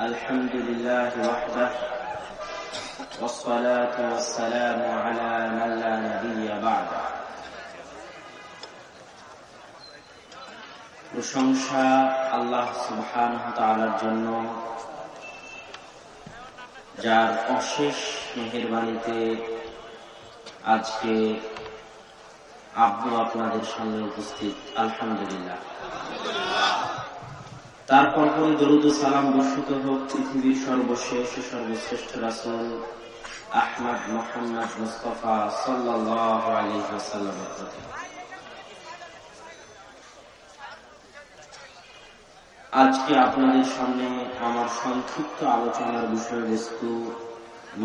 الحمد لله وحده والصلاة والسلام على من لا نبي بعده প্রশংসা আল্লাহ সুবহান তাআলার জন্য যার অশেষ মেহেরবানিতে আজকে আব্বু আপনাদের সামনে উপস্থিত আলহামদুলিল্লাহ তারপর পরে দরুদ সালাম বর্ষিত হোক, পৃথিবীর সর্বশেষ সর্বশ্রেষ্ঠ রাসুল আহমদ মোহাম্মদ মুস্তফা সাল্লাহ আলী সাল্লামের প্রতি। আজকে আপনাদের সামনে আমার সংক্ষিপ্ত আলোচনার বিষয়বস্তু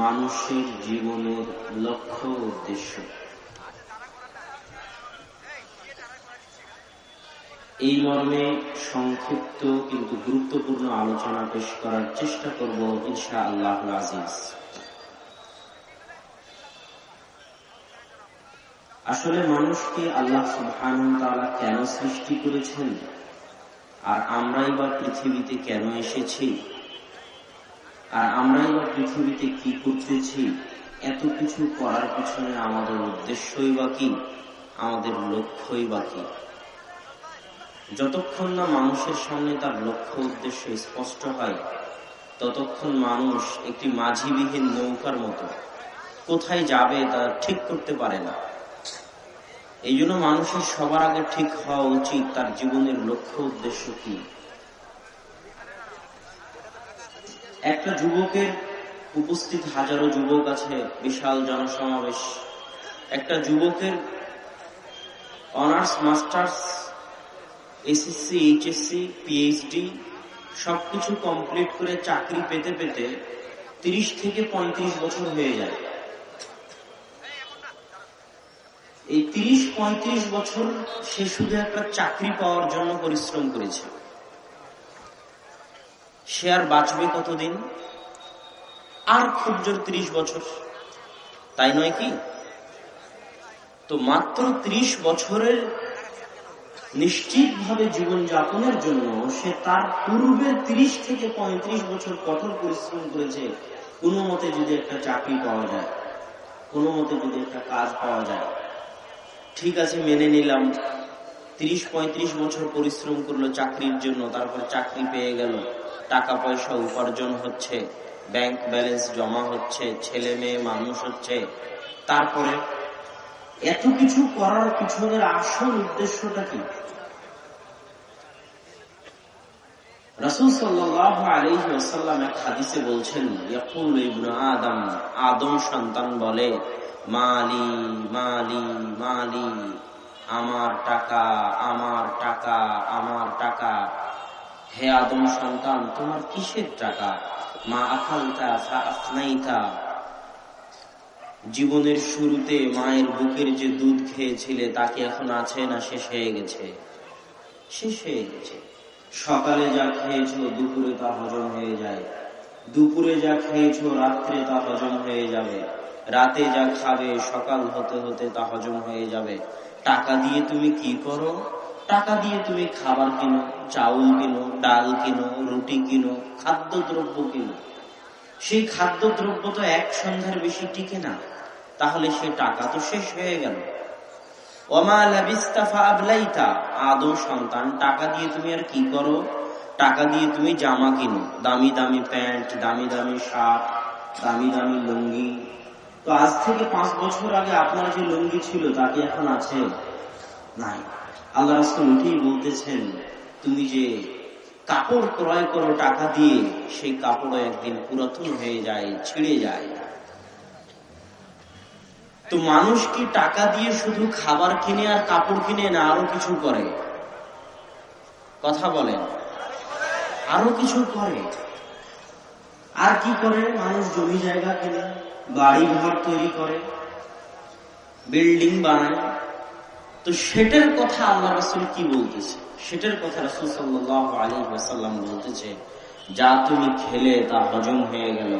মানুষের জীবনের লক্ষ্য উদ্দেশ্য। এই মর্মে সংক্ষিপ্ত কিন্তু গুরুত্বপূর্ণ আলোচনা পেশ করার চেষ্টা করব ইনশা আল্লাহ আজিজ। আসলে মানুষকে আল্লাহ সুবহান তাআলা কেন সৃষ্টি করেছেন? আর আমরাই বা পৃথিবীতে কেন এসেছি? আর আমরাই বা পৃথিবীতে কি করতেছি এত কিছু করার পিছনে আমাদের উদ্দেশ্যই বা কি? আমাদের লক্ষ্যই বা কি? যতক্ষণ না মানুষের সামনে তার লক্ষ্য উদ্দেশ্য স্পষ্ট হয়, ততক্ষণ মানুষ একটি মাঝিবিহীন নৌকার মতো কোথায় যাবে তা ঠিক করতে পারে না। এই জন্য মানুষের সবার আগে ঠিক হওয়া উচিত তার জীবনের লক্ষ্য উদ্দেশ্য কি। একটা যুবকের উপস্থিত হাজারো যুবক আছে, বিশাল জনসমাবেশ। একটা যুবকের honours, masters SSC HSC PhD সবকিছু কমপ্লিট করে চাকরি পেতে পেতে তিরিশ থেকে পঁয়ত্রিশ বছর হয়ে যায়। এই তিরিশ পঁয়ত্রিশ বছর সে শুধু একটা চাকরি পাওয়ার জন্য পরিশ্রম করেছে। সে আর বাঁচবে কতদিন? আর খুব জোর ত্রিশ বছর। তাই নয় কি? তো মাত্র ত্রিশ বছরের নিশ্চিতভাবে জীবন যাপনের জন্য সে তার পূর্বে তিরিশ থেকে পঁয়ত্রিশ বছর কঠোর পরিশ্রম করেছে। কোনো মতে যদি একটা চাকরি পাওয়া যায়, কোনো মতে যদি একটা কাজ পাওয়া যায়। ঠিক আছে, মেনে নিলাম। তিরিশ, পঁয়ত্রিশ বছর পরিশ্রম করল চাকরির জন্য, তারপর চাকরি পেয়ে গেল। টাকা পয়সা উপার্জন হচ্ছে, ব্যাংক ব্যালেন্স জমা হচ্ছে, ছেলে মেয়ে মানুষ হচ্ছে। তারপরে এত কিছু করার পিছনের আসল উদ্দেশ্যটা কি? রসুল সাল্লাহ আলহিম এক হাদিসে বলছেন আদম আদম সন্তান বলে, মালি মালি মালি, আমার টাকা আমার টাকা আমার টাকা। হে আদম সন্তান, তোমার কিসের টাকা? মা আখালতা জীবনের শুরুতে মায়ের বুকের যে দুধ খেয়েছিলে, তাকে এখন আছে না, শেষ হয়ে গেছে। শেষ হয়ে গেছে। সকালে যা খেয়েছ, দুপুরে তা হজম হয়ে যায়। দুপুরে যা খেয়েছ, রাত্রে তা হজম হয়ে যাবে। রাতে যা খাবে, সকাল হতে হতে তা হজম হয়ে যাবে। টাকা দিয়ে তুমি কি করো? টাকা দিয়ে তুমি খাবার কিনো, চাউল কিনো, ডাল কিনো, রুটি কিনো খাদ্য দ্রব্য কিনো। সেই খাদ্য দ্রব্য তো এক সন্ধ্যার বেশি টিকে না। তাহলে সে টাকা তো শেষ হয়ে গেল। আদৌ সন্তান, টাকা দিয়ে তুমি আর কি করো? টাকা দিয়ে তুমি জামা কিনো। দামি দামি প্যান্ট, দামি দামি শার্ট, দামি দামি লুঙ্গি। তো আজ থেকে পাঁচ বছর আগে আপনার যে লুঙ্গি ছিল, তা কি এখন আছে? নাই। আল্লাহ রাসুল উঠেই বলতেছেন, তুমি যে কাপড় ক্রয় করো টাকা দিয়ে, সেই কাপড় একদিন পুরাতন হয়ে যায়, ছিঁড়ে যায়। তো মানুষ কি টাকা দিয়ে শুধু খাবার কিনে আর কাপড় কিনে না আরও কিছু করে? কথা বলেন। আরও কিছু করে। আর কি করে? মানুষ জমি জায়গা কিনে, বাড়ি ঘর তৈরি করে, বিল্ডিং বানায়। তো সেটার কথা আল্লাহ রসুল কি বলতেছে? সেটার কথা রসুল সাল্লাহ আলী সাল্লাম বলতেছে, যা তুমি খেলে তা হজম হয়ে গেল।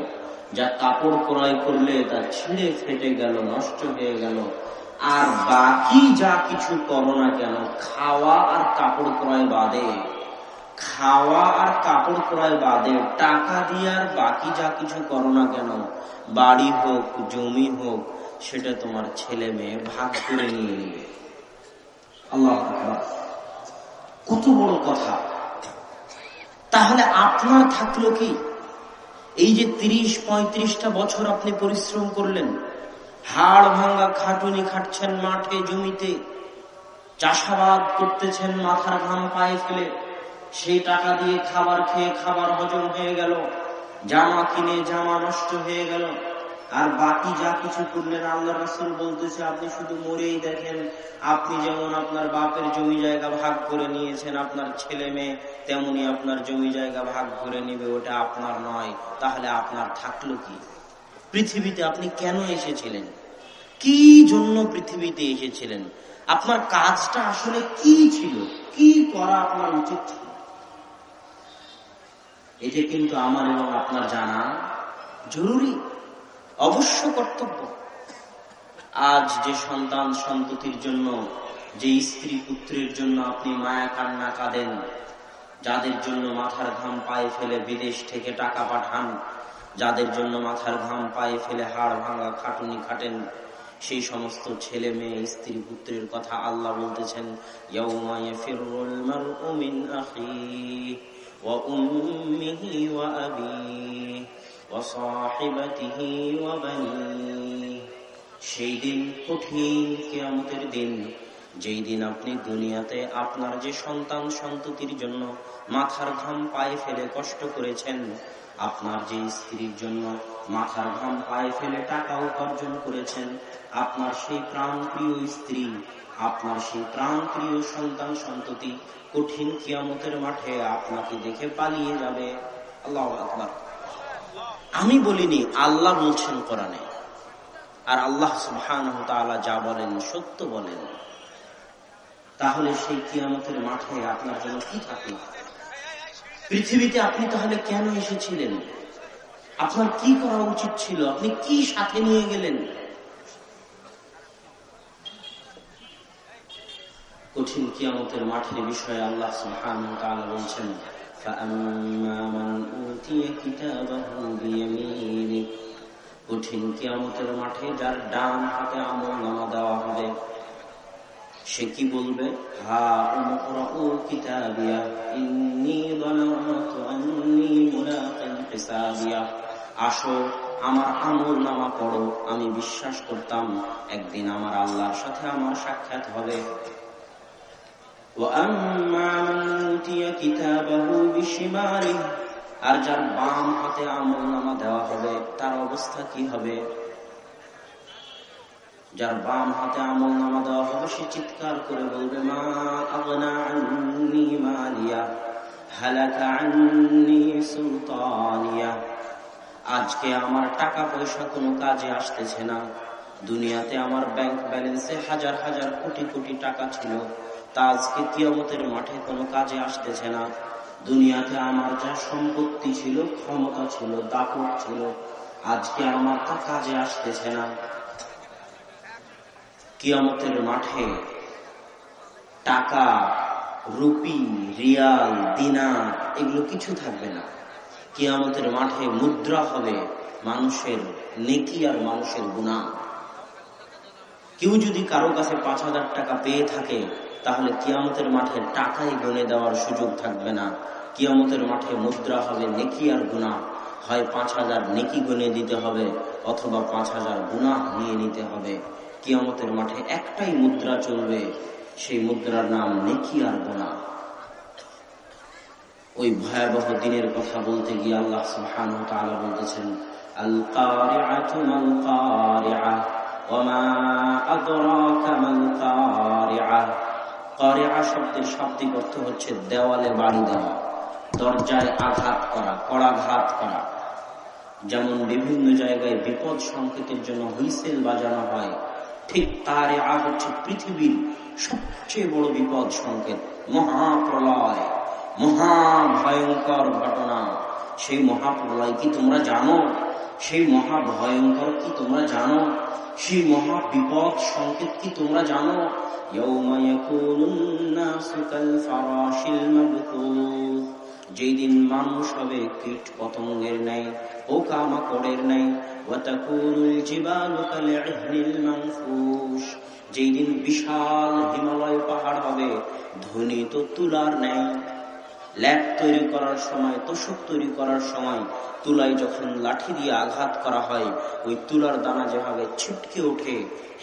যা কাপড় ক্রয় করলে তা ছিঁড়ে ফেটে গেল, নষ্ট হয়ে গেল। আর বাকি যা কিছু করো না কেন, খাওয়া আর কাপড় ক্রয় বাদে। খাওয়া আর কাপড় ক্রয় বাদে, টাকা দিয়ে আর বাকি যা কিছু করো না কেন, বাড়ি হোক, জমি হোক, সেটা তোমার ছেলে মেয়ে ভাগ করে নিয়ে নিবে। আল্লাহ কত বড় কথা। তাহলে আপনার থাকল কি? এই যে তিরিশ, পঁয়ত্রিশটা বছর আপনি পরিশ্রম করলেন, হাড় ভাঙ্গা খাটুনি খাটছেন মাঠে, জমিতে, চাষাবাদ করতেছেন, মাথার ঘাম পায়ে ফেলে, সেই টাকা দিয়ে খাবার খেয়ে খাবার হজম হয়ে গেল, জামা কিনে জামা নষ্ট হয়ে গেল। আর বাকি যা কিছু করলেন আল্লাহ রাসুল বলতেছে, আপনি শুধু মরেই দেখেন, আপনি যেমন আপনার বাপের জমি জায়গা ভাগ করে নিয়েছেন, আপনার ছেলে মেয়ে, তেমনি আপনার জমি জায়গা ভাগ করে নিবে, ওটা আপনার নয়, তাহলে আপনার থাকল কি? পৃথিবীতে আপনি কেন এসেছিলেন? কি জন্য পৃথিবীতে এসেছিলেন? আপনার কাজটা আসলে কি ছিল? কি করা আপনার উচিত ছিল? এটা কিন্তু আমার এবং আপনার জানা জরুরি। অবশ্য কর্তব্য। আজ যে সন্তান সন্ততির জন্য, যে স্ত্রী পুত্রের জন্য আপনি মায়া কান্না কাঁদেন, যাদের জন্য মাথার ঘাম পায়ে ফেলে বিদেশ থেকে টাকা পাঠান, যাদের জন্য মাথার ঘাম পায়ে ফেলে হাড় ভাঙা খাটুনি খাটেন, সেই সমস্ত ছেলে মেয়ে, স্ত্রী পুত্রের কথা আল্লাহ বলতেছেন সেই দিন কঠিন দিন, যেই দিন আপনি দুনিয়াতে আপনার যে সন্তান সন্ততির জন্য মাথার ঘাম পায়ে ফেলে কষ্ট করেছেন, আপনার যে স্ত্রীর জন্য মাথার ঘাম পায়ে ফেলে টাকা উপার্জন করেছেন, আপনার সেই প্রাণ প্রিয় স্ত্রী, আপনার সেই প্রাণ প্রিয় সন্তান সন্ততি কঠিন কিয়ামতের মাঠে আপনাকে দেখে পালিয়ে যাবে। আল্লাহ আকবর। আমি বলিনি, আল্লাহ বলছেন কোরআনে। আর আল্লাহ সুহান যা বলেন সত্য বলেন। তাহলে সেই কিয়ামতের মাঠে আপনার জন্য কি থাকে পৃথিবীতে আপনি তাহলে কেন এসেছিলেন? আপনার কি করা উচিত ছিল? আপনি কি সাথে নিয়ে গেলেন? কঠিন কিয়ামতের মাঠের বিষয়ে আল্লাহ সুহান বলছেন কঠিন কিয়ামতের মাঠে যার ডান হাতে আমল নামা দেওয়া হবে, সে কি বলবে? হা আসো, আমার আমল নামা পড়ো। আমি বিশ্বাস করতাম একদিন আমার আল্লাহর সাথে আমার সাক্ষাৎ হবে। আর যার বাম হাতে আমল নামা দেওয়া হবে, তার অবস্থা কি হবে? যার বাম হাতে আমল নামা দেওয়া হবে, সে চিৎকার করে বলবে, মা আজকে আমার টাকা পয়সা কোনো কাজে আসতেছে না। দুনিয়াতে আমার ব্যাংক ব্যালেন্সে হাজার হাজার কোটি কোটি টাকা ছিল। তা আজকে কিয়মতের মাঠে কোনো কাজে আসতেছে না। দুনিয়াতে আমার যা সম্পত্তি ছিল, ক্ষমতা ছিল, দাপট ছিল, আজকে আমার তা কাজে আসতেছে না। কিয়ামতের মাঠে টাকা, রুপি, রিয়াল দিনা এগুলো কিছু থাকবে না। কিয়ামতের মাঠে মুদ্রা হবে মানুষের নেকি আর মানুষের গুণা কেউ যদি কারও কাছে পাঁচ হাজার টাকা পেয়ে থাকে তাহলে কিয়ামতের মাঠে টাকাই গনে দেওয়ার সুযোগ থাকবে না। কিয়ামতের মাঠে মুদ্রা হবে নেকি আর গুণা হয় পাঁচ হাজার নেকি গনে দিতে হবে অথবা পাঁচ হাজার গুণা নিয়ে নিতে হবে। কিয়ামতের মাঠে একটাই মুদ্রা চলবে, সেই মুদ্রার নাম নেকি আর গোনা ওই ভয়াবহ দিনের কথা বলতে গিয়ে আল্লাহ সুহান বলতেছেন আল শব্দের শাব্দিক অর্থ হচ্ছে দেওয়ালে বাড়ি দেওয়া, দরজায় আঘাত করা, কড়াঘাত করা। যেমন বিভিন্ন জায়গায় বিপদ সংকেতের জন্য হুইসেল বাজানো হয়, ঠিক তার আগ হচ্ছে পৃথিবীর সবচেয়ে বড় বিপদ সংকেত, মহাপ্রলয়। মহা ভয়ঙ্কর ঘটনা। সেই মহাপ্রলয় কি তোমরা জানো? সেই মহা ভয়ঙ্কর কি তোমরা জানো? সেই মহা বিপদ সংকেত কি তোমরা জানো? যেই দিন মানুষ হবে কীট পতঙ্গের ন্যায় পোকা মাকড়ের ন্যায় যেই দিন বিশাল হিমালয় পাহাড় হবে ধ্বনিত তুলার ন্যায় ল্যাব তৈরি করার সময়, তোষক তৈরি করার সময় তুলায় যখন লাঠি দিয়ে আঘাত করা হয়, ওই তুলার দানা যেভাবে ছিটকে ওঠে,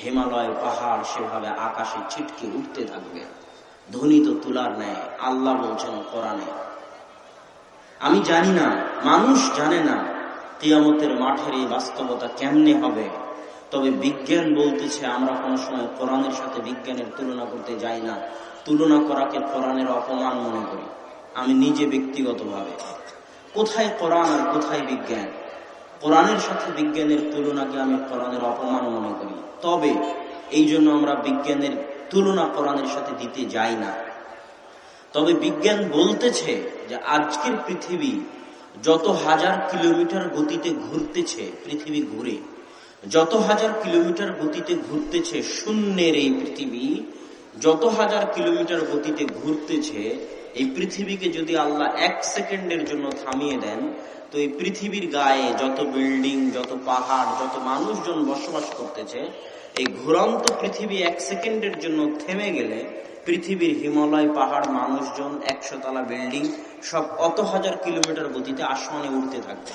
হিমালয় পাহাড় সেভাবে আকাশে ছিটকে উঠতে থাকবে। ধ্বনি তো তুলার নেয় আল্লাহ বলছেন কোরআনে। আমি জানি না, মানুষ জানে না কিয়ামতের মাঠের এই বাস্তবতা কেমনে হবে। তবে বিজ্ঞান বলতেছে, আমরা কোনো সময় কোরআনের সাথে বিজ্ঞানের তুলনা করতে যাই না। তুলনা করাকে কোরআনের অপমান মনে করি। আমি নিজে ব্যক্তিগতভাবে। কোথায় কোরআন আর কোথায় বিজ্ঞান? কোরআনের সাথে বিজ্ঞানের তুলনাকে আমি কোরআনের অপমান মনে করি। তবে এই জন্য আমরা বিজ্ঞানের তুলনা কোরআনের সাথে দিতে যাই না। তবে বিজ্ঞান বলতেছে যে আজকের পৃথিবী যত হাজার কিলোমিটার গতিতে ঘুরতেছে পৃথিবী ঘুরে, যত হাজার কিলোমিটার গতিতে ঘুরতেছে শূন্যের এই পৃথিবী, যত হাজার কিলোমিটার গতিতে ঘুরতেছে এই পৃথিবীকে যদি আল্লাহ এক সেকেন্ডের জন্য থামিয়ে দেন, তো এই পৃথিবীর গায়ে যত বিল্ডিং, যত পাহাড়, যত মানুষজন বসবাস করতেছে, এই ঘুরন্ত পৃথিবী এক সেকেন্ডের জন্য থেমে গেলে পৃথিবীর হিমালয় পাহাড়, মানুষজন একশো তলা বিল্ডিং, সব কত হাজার কিলোমিটার গতিতে আসমানে উঠতে থাকবে।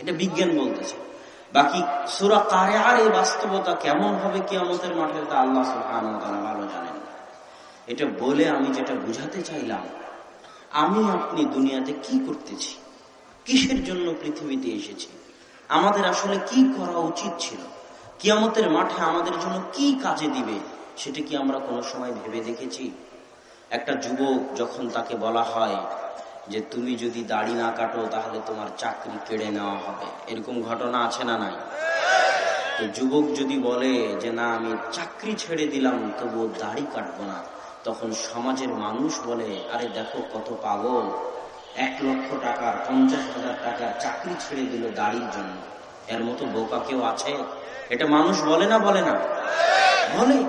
এটা বিজ্ঞান বলতেছে। বাকি সুরা কারে আর এই বাস্তবতা কেমন হবে কি আমাদের মাঠে, তা আল্লাহ ভালো জানেন। এটা বলে আমি যেটা বুঝাতে চাইলাম, আমি আপনি দুনিয়াতে কি করতেছি? কিসের জন্য পৃথিবীতে এসেছি? আমাদের আসলে কি করা উচিত ছিল? কিয়ামতের মাঠে আমাদের জন্য কি কাজে দিবে, সেটা কি আমরা কোনো সময় ভেবে দেখেছি? একটা যুবক যখন তাকে বলা হয় যে, তুমি যদি দাড়ি না কাটো, তাহলে তোমার চাকরি কেড়ে নেওয়া হবে। এরকম ঘটনা আছে না নাই? তো যুবক যদি বলে যে, না, আমি চাকরি ছেড়ে দিলাম, তবুও দাড়ি কাটবো না। তখন সমাজের মানুষ বলে, আরে দেখো কত পাগল। এক লক্ষ টাকার, পঞ্চাশ হাজার টাকার চাকরি ছেড়ে দিল দাড়ির জন্য। এর মতো বোকা কেউ আছে? এটা মানুষ বলে না বলে না? বলে।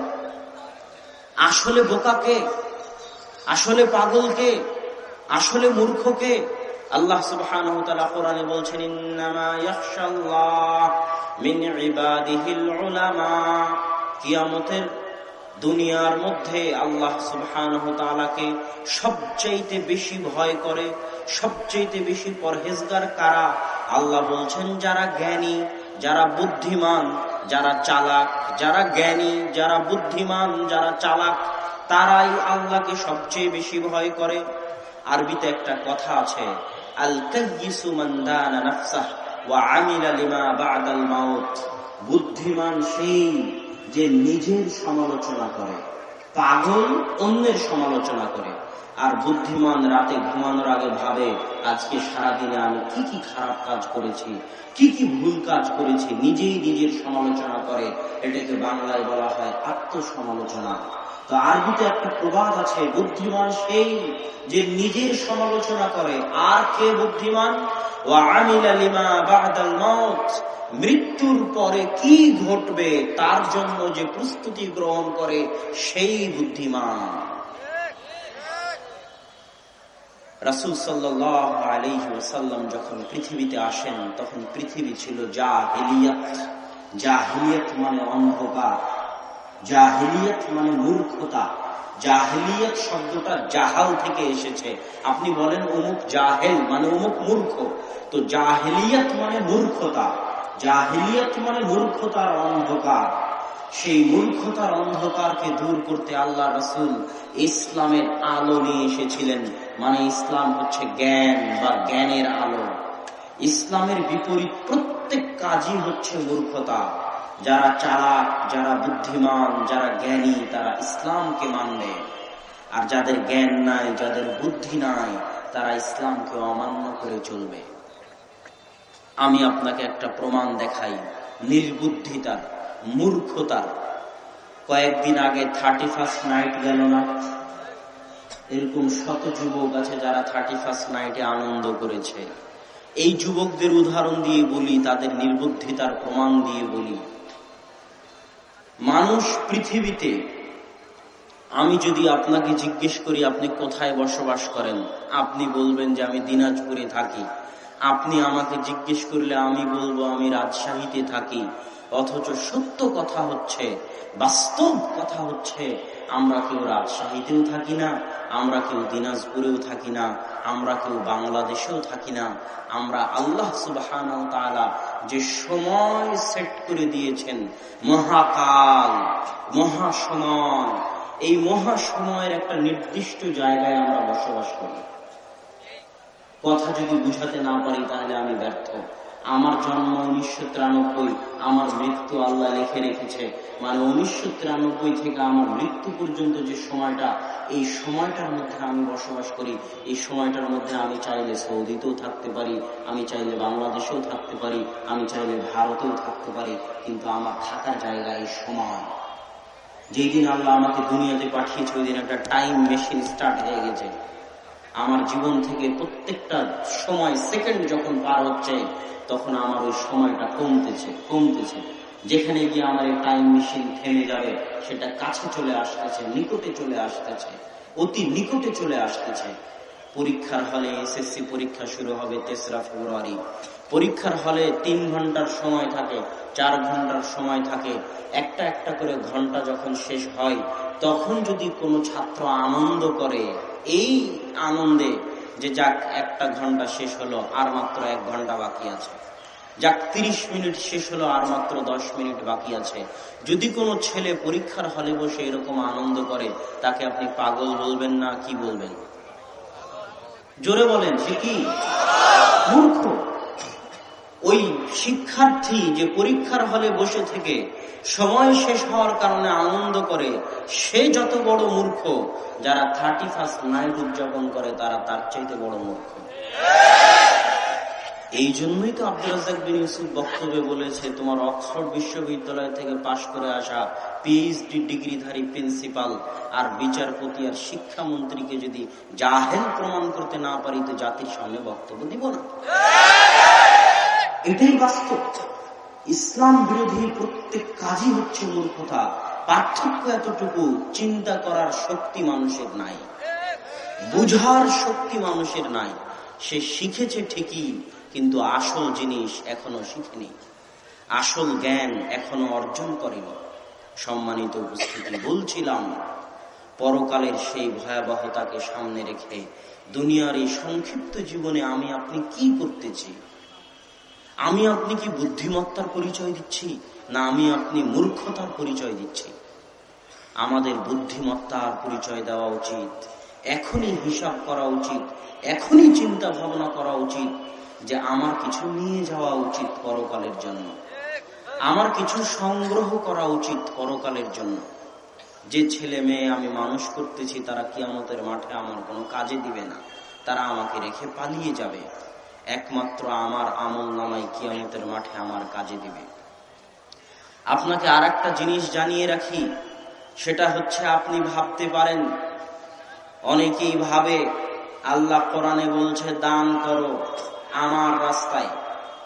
আসলে বোকাকে আসলে পাগলকে আসলে মূর্খকে আল্লাহ সুবহান বলছেন কিয়ামতের দুনিয়ার মধ্যে আল্লাহ সুবহানকে সবচাইতে বেশি ভয় করে, সবচাইতে বেশি পরহেজগার কারা? আল্লাহ বলছেন, যারা জ্ঞানী, যারা বুদ্ধিমান, যারা চালাক, যারা জ্ঞানী, যারা বুদ্ধিমান, যারা চালাক, তারাই আল্লাহকে সবচেয়ে বেশি ভয় করে। আরবিতে একটা কথা আছে আল বুদ্ধিমান সেই যে নিজের সমালোচনা করে, পাগল অন্যের সমালোচনা করে, আর বুদ্ধিমান রাতে ঘুমানোর আগে ভাবে, আজকে সারাদিনে আমি কি কি খারাপ কাজ করেছি, কি কি ভুল কাজ করেছি, নিজেই নিজের সমালোচনা করে, এটাকে বাংলায় বলা হয় আত্মসমালোচনা। তো আরবিতে একটা প্রবাদ আছে, বুদ্ধিমান সেই যে নিজের সমালোচনা করে, আর কে বুদ্ধিমান? ও আমিলা লিমা বাদাল মত মৃত্যুর পরে কি ঘটবে, তার জন্য যে প্রস্তুতি গ্রহণ করে, সেই বুদ্ধিমান। রাসুল সাল্লাম যখন পৃথিবীতে আসেন, তখন পৃথিবী ছিল যা হিলিয়াত যা হিলিয়াত মানে অন্ধকার। যা জাহিলিয়ত মানে মূর্খতা। জাহিলিয়ত শব্দটা জাহাল থেকে এসেছে। আপনি বলেন অমুক জাহেল মানে অমুক মূর্খ। তো জাহিলিয়ত মানে মূর্খতা। জাহিলিয়ত মানে মূর্খতার অন্ধকার। সেই মূর্খতার অন্ধকারকে দূর করতে আল্লাহ রসুল ইসলামের আলো নিয়ে এসেছিলেন। মানে ইসলাম হচ্ছে জ্ঞান বা জ্ঞানের আলো। ইসলামের বিপরীত প্রত্যেক কাজই হচ্ছে মূর্খতা। যারা চালাক, যারা বুদ্ধিমান, যারা জ্ঞানী, তারা ইসলামকে মানবে। আর যাদের জ্ঞান নাই, যাদের বুদ্ধি নাই, তারা ইসলামকে অমান্য করে চলবে। আমি আপনাকে একটা প্রমাণ দেখাই। নির্বুদ্ধিতার মূর্খতার কয়েকদিন আগে থার্টি ফার্স্ট নাইট গেল না? এরকম শত যুবক আছে যারা থার্টি ফার্স্ট নাইটে আনন্দ করেছে। এই যুবকদের উদাহরণ দিয়ে বলি, তাদের নির্বুদ্ধিতার প্রমাণ দিয়ে বলি। মানুষ পৃথিবীতে, আমি যদি আপনাকে জিজ্ঞেস করি, আপনি কোথায় বসবাস করেন? আপনি বলবেন যে আমি দিনাজপুরে থাকি। আপনি আমাকে জিজ্ঞেস করলে আমি বলব, আমি রাজশাহীতে থাকি। অথচ সত্য কথা হচ্ছে, বাস্তব কথা হচ্ছে, আমরা কেউ রাজশাহীতেও থাকি না, আমরা কেউ দিনাজপুরেও থাকি না, আমরা কেউ বাংলাদেশেও থাকি না। আমরা আল্লাহ সুবাহান যে সময় সেট করে দিয়েছেন, মহাকাল, মহাসময়, এই মহাসময়ের একটা নির্দিষ্ট জায়গায় আমরা বসবাস করি। কথা যদি বুঝাতে না পারি, তাহলে আমি ব্যর্থ। আমার জন্ম উনিশশো তিরানব্বই, আমার মৃত্যু আল্লাহ লিখে রেখেছে। মানে উনিশশো তিরানব্বই থেকে আমার মৃত্যু পর্যন্ত যে সময়টা, এই সময়টার মধ্যে আমি বসবাস করি, এই সময়টার মধ্যে আমি চাইলে সৌদিতেও থাকতে পারি, আমি চাইলে বাংলাদেশেও থাকতে পারি, আমি চাইলে ভারতেও থাকতে পারি, কিন্তু আমার থাকার জায়গা এই সময়। যেই দিন আল্লাহ আমাকে দুনিয়াতে পাঠিয়েছে, ওই দিন একটা টাইম মেশিন স্টার্ট হয়ে গেছে। আমার জীবন থেকে প্রত্যেকটা সময়, সেকেন্ড যখন পার হচ্ছে, তখন আমার ওই সময়টা কমতেছে কমতেছে। যেখানে গিয়ে আমার এই টাইম মেশিন থেমে যাবে, সেটা কাছে চলে আসতেছে, নিকটে চলে আসতেছে, অতি নিকটে চলে আসতেছে। পরীক্ষার হলে এসএসসি পরীক্ষা শুরু হবে তেসরা ফেব্রুয়ারি। পরীক্ষার হলে তিন ঘণ্টার সময় থাকে, চার ঘণ্টার সময় থাকে। একটা একটা করে ঘণ্টা যখন শেষ হয়, তখন যদি কোনো ছাত্র আনন্দ করে, এই আনন্দে যে যাক, একটা ঘণ্টা শেষ হলো, আর মাত্র এক ঘণ্টা বাকি আছে। যাক, তিরিশ মিনিট শেষ হলো, আর মাত্র দশ মিনিট বাকি আছে। যদি কোনো ছেলে পরীক্ষার হলে বসে এরকম আনন্দ করে, তাকে আপনি পাগল বলবেন না, কি বলবেন? জোরে বলেন, সে কি? মূর্খ। ওই শিক্ষার্থী যে পরীক্ষার হলে বসে থেকে সময় শেষ হওয়ার কারণে আনন্দ করে, সে যত বড় মূর্খ, যারা থার্টি ফার্স্ট নাইট উদযাপন করে, তারা তার চাইতে বড় মূর্খ। এই জন্যই তো আব্দুল রাজাক বিন ইউসুফ বক্তব্যে বলেছে, তোমার অক্সফোর্ড বিশ্ববিদ্যালয় থেকে পাশ করে আসা পিএইচডি ডিগ্রিধারী প্রিন্সিপাল আর বিচারপতি আর শিক্ষামন্ত্রীকে যদি জাহেল প্রমাণ করতে না পারি, তো জাতির সামনে বক্তব্য দিব না। এটাই বাস্তব ইসলাম বিরোধী প্রত্যেক কাজই হচ্ছে মূর্খতা। পার্থক্য এতটুকু, চিন্তা করার শক্তি মানুষের নাই। বুঝার শক্তি মানুষের নাই। সে শিখেছে ঠিকই, কিন্তু আসল জিনিস এখনও শিখেনি। আসল জ্ঞান এখনও অর্জন করেনি। সম্মানিত উপস্থিতি, বলছিলাম, পরকালের সেই ভয়াবহতাকে সামনে রেখে দুনিয়ার এই সংক্ষিপ্ত জীবনে আমি আপনি কি করতেছি আমি আপনি কি বুদ্ধিমত্তার পরিচয় দিচ্ছি? না, আমি আপনি মূর্খতার পরিচয় দিচ্ছি। আমাদের বুদ্ধিমত্তার পরিচয় দেওয়া উচিত। এখনই হিসাব করা উচিত। এখনই চিন্তা ভাবনা করা উচিত যে আমার কিছু নিয়ে যাওয়া উচিত পরকালের জন্য। আমার কিছু সংগ্রহ করা উচিত পরকালের জন্য। যে ছেলে মেয়ে আমি মানুষ করতেছি, তারা কিয়ামতের মাঠে আমার কোনো কাজে দিবে না। তারা আমাকে রেখে পালিয়ে যাবে। একমাত্র আমার আমল নামাই কিয়ামতের মাঠে আমার কাজে দিবে। আপনাকে আর একটা জিনিস জানিয়ে রাখি, সেটা হচ্ছে আপনি ভাবতে পারেন, অনেকেই ভাবে, আল্লাহ কোরআনে বলছে, দান করো আমার রাস্তায়।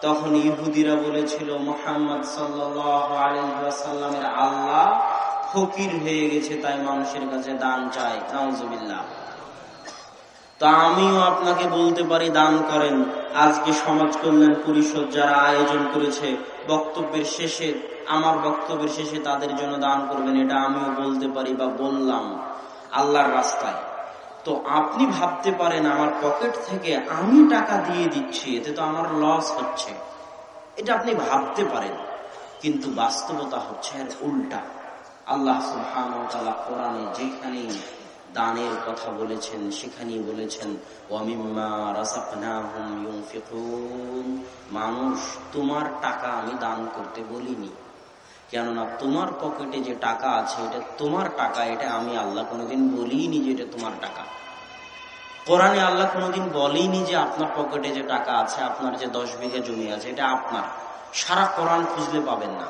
তখন ইহুদিরা বলেছিল, মোহাম্মদ সাল্লামের আল্লাহ ফকির হয়ে গেছে, তাই মানুষের কাছে দান চায় নাউজুবিল্লাহ। তো আমিও আপনাকে বলতে পারি, দান করেন। আজকে সমাজ কল্যাণ পরিষদ যারা আয়োজন করেছে, বক্তব্যের শেষে, আমার বক্তব্যের শেষে তাদের জন্য দান করবেন, এটা আমিও বলতে পারি বা বললাম আল্লাহর রাস্তায়। তো আপনি ভাবতে পারেন, আমার পকেট থেকে আমি টাকা দিয়ে দিচ্ছি, এতে তো আমার লস হচ্ছে। এটা আপনি ভাবতে পারেন, কিন্তু বাস্তবতা হচ্ছে আর উল্টা। আল্লাহ সুহান যেখানেই দানের কথা বলেছেন, সেখানেই বলেছেন মানুষ, তোমার টাকা আমি দান করতে বলিনি। কেননা, তোমার পকেটে যে টাকা আছে, এটা তোমার টাকা, এটা আমি আল্লাহ কোনোদিন বলিনি যে এটা তোমার টাকা। কোরআনে আল্লাহ কোনোদিন বলেইনি যে আপনার পকেটে যে টাকা আছে, আপনার যে দশ বিঘা জমি আছে, এটা আপনার। সারা কোরআন খুঁজলে পাবেন না।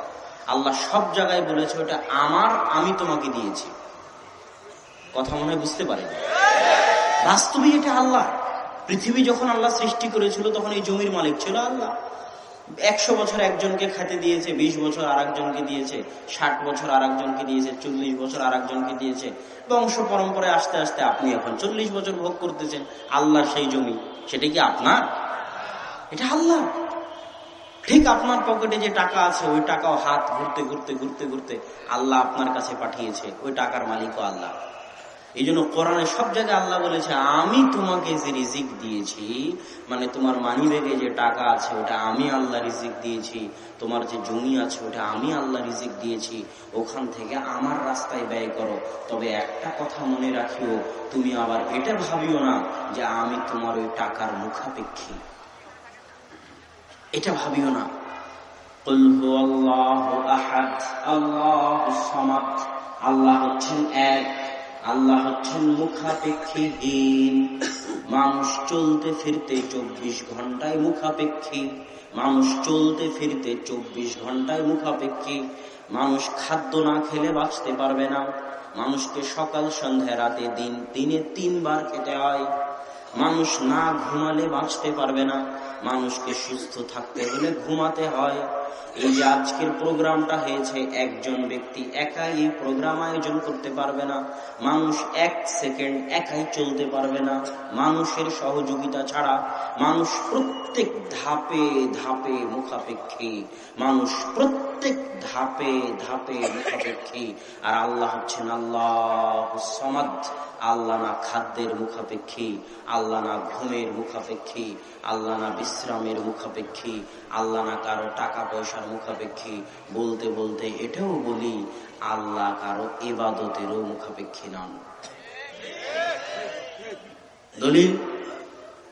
আল্লাহ সব জায়গায় বলেছে, ওটা আমার, আমি তোমাকে দিয়েছি। কথা মনে বুঝতে পারেন। বাস্তবে এটা আল্লাহ। পৃথিবী যখন আল্লাহ সৃষ্টি করেছিল, তখন এই জমির মালিক ছিল আল্লাহ। একশো বছর একজনকে খাতে দিয়েছে ২০ বছর আর একজনকে দিয়েছে, ষাট বছর আর একজনকে দিয়েছে, চল্লিশ বছর আর একজনকে দিয়েছে। বংশ পরম্পরায় আস্তে আস্তে আপনি এখন চল্লিশ বছর ভোগ করতেছেন আল্লাহ সেই জমি, সেটা কি আপনার? এটা আল্লাহ ঠিক আপনার পকেটে যে টাকা আছে, ওই টাকাও হাত ঘুরতে ঘুরতে ঘুরতে ঘুরতে আল্লাহ আপনার কাছে পাঠিয়েছে, ওই টাকার মালিকও আল্লাহ। এই জন্য কোরআনে সব জায়গায় আল্লাহ বলেছে, আমি তোমাকে যে রিজিক দিয়েছি মানে তোমার মানি ব্যাগে যে টাকা আছে, ওটা আমি আল্লাহ রিজিক দিয়েছি, তোমার যে জমি আছে, ওটা আমি আল্লাহ রিজিক দিয়েছি, ওখান থেকে আমার রাস্তায় ব্যয় করো। তবে একটা কথা মনে রাখিও, তুমি আবার এটা ভাবিও না যে আমি তোমার ওই টাকার মুখাপেক্ষী। এটা ভাবিও না। আল্লাহ হচ্ছেন এক। আল্লাহ হচ্ছেন মুখাপেক্ষীহীন। মানুষ চলতে ফিরতে চব্বিশ ঘন্টায় মুখাপেক্ষী। মানুষ চলতে ফিরতে চব্বিশ ঘন্টায় মুখাপেক্ষী। মানুষ খাদ্য না খেলে বাঁচতে পারবে না। মানুষকে সকাল, সন্ধ্যা, রাতে, দিন, দিনে তিনবার খেতে হয়। মানুষ না ঘুমালে বাঁচতে পারবে না। মানুষকে সুস্থ থাকতে হলে ঘুমাতে হয়। এই আজকের প্রোগ্রামটা হয়েছে একজন ব্যক্তি একাই এই প্রোগ্রাম আয়োজন করতে পারবে না। মানুষ এক সেকেন্ড একাই চলতে পারবে না। মানুষের সহযোগিতা ছাড়া মানুষ প্রত্যেক ধাপে ধাপে মুখাপেক্ষী। মানুষ প্রত্যেক ধাপে ধাপে মুখাপেক্ষী। আর আল্লাহ হচ্ছেন আল্লাহ সমাদ। আল্লাহ না খাদ্যের মুখাপেক্ষী। আল্লাহ না ঘুমের মুখাপেক্ষী। আল্লাহ না বিশ্রামের মুখাপেক্ষী। আল্লাহ না কারও টাকা পয়সার মুখাপেক্ষী বলতে বলতে এটাও বলি আল্লাহ কারও এবাদতেরও মুখাপেক্ষী নন। দলিল?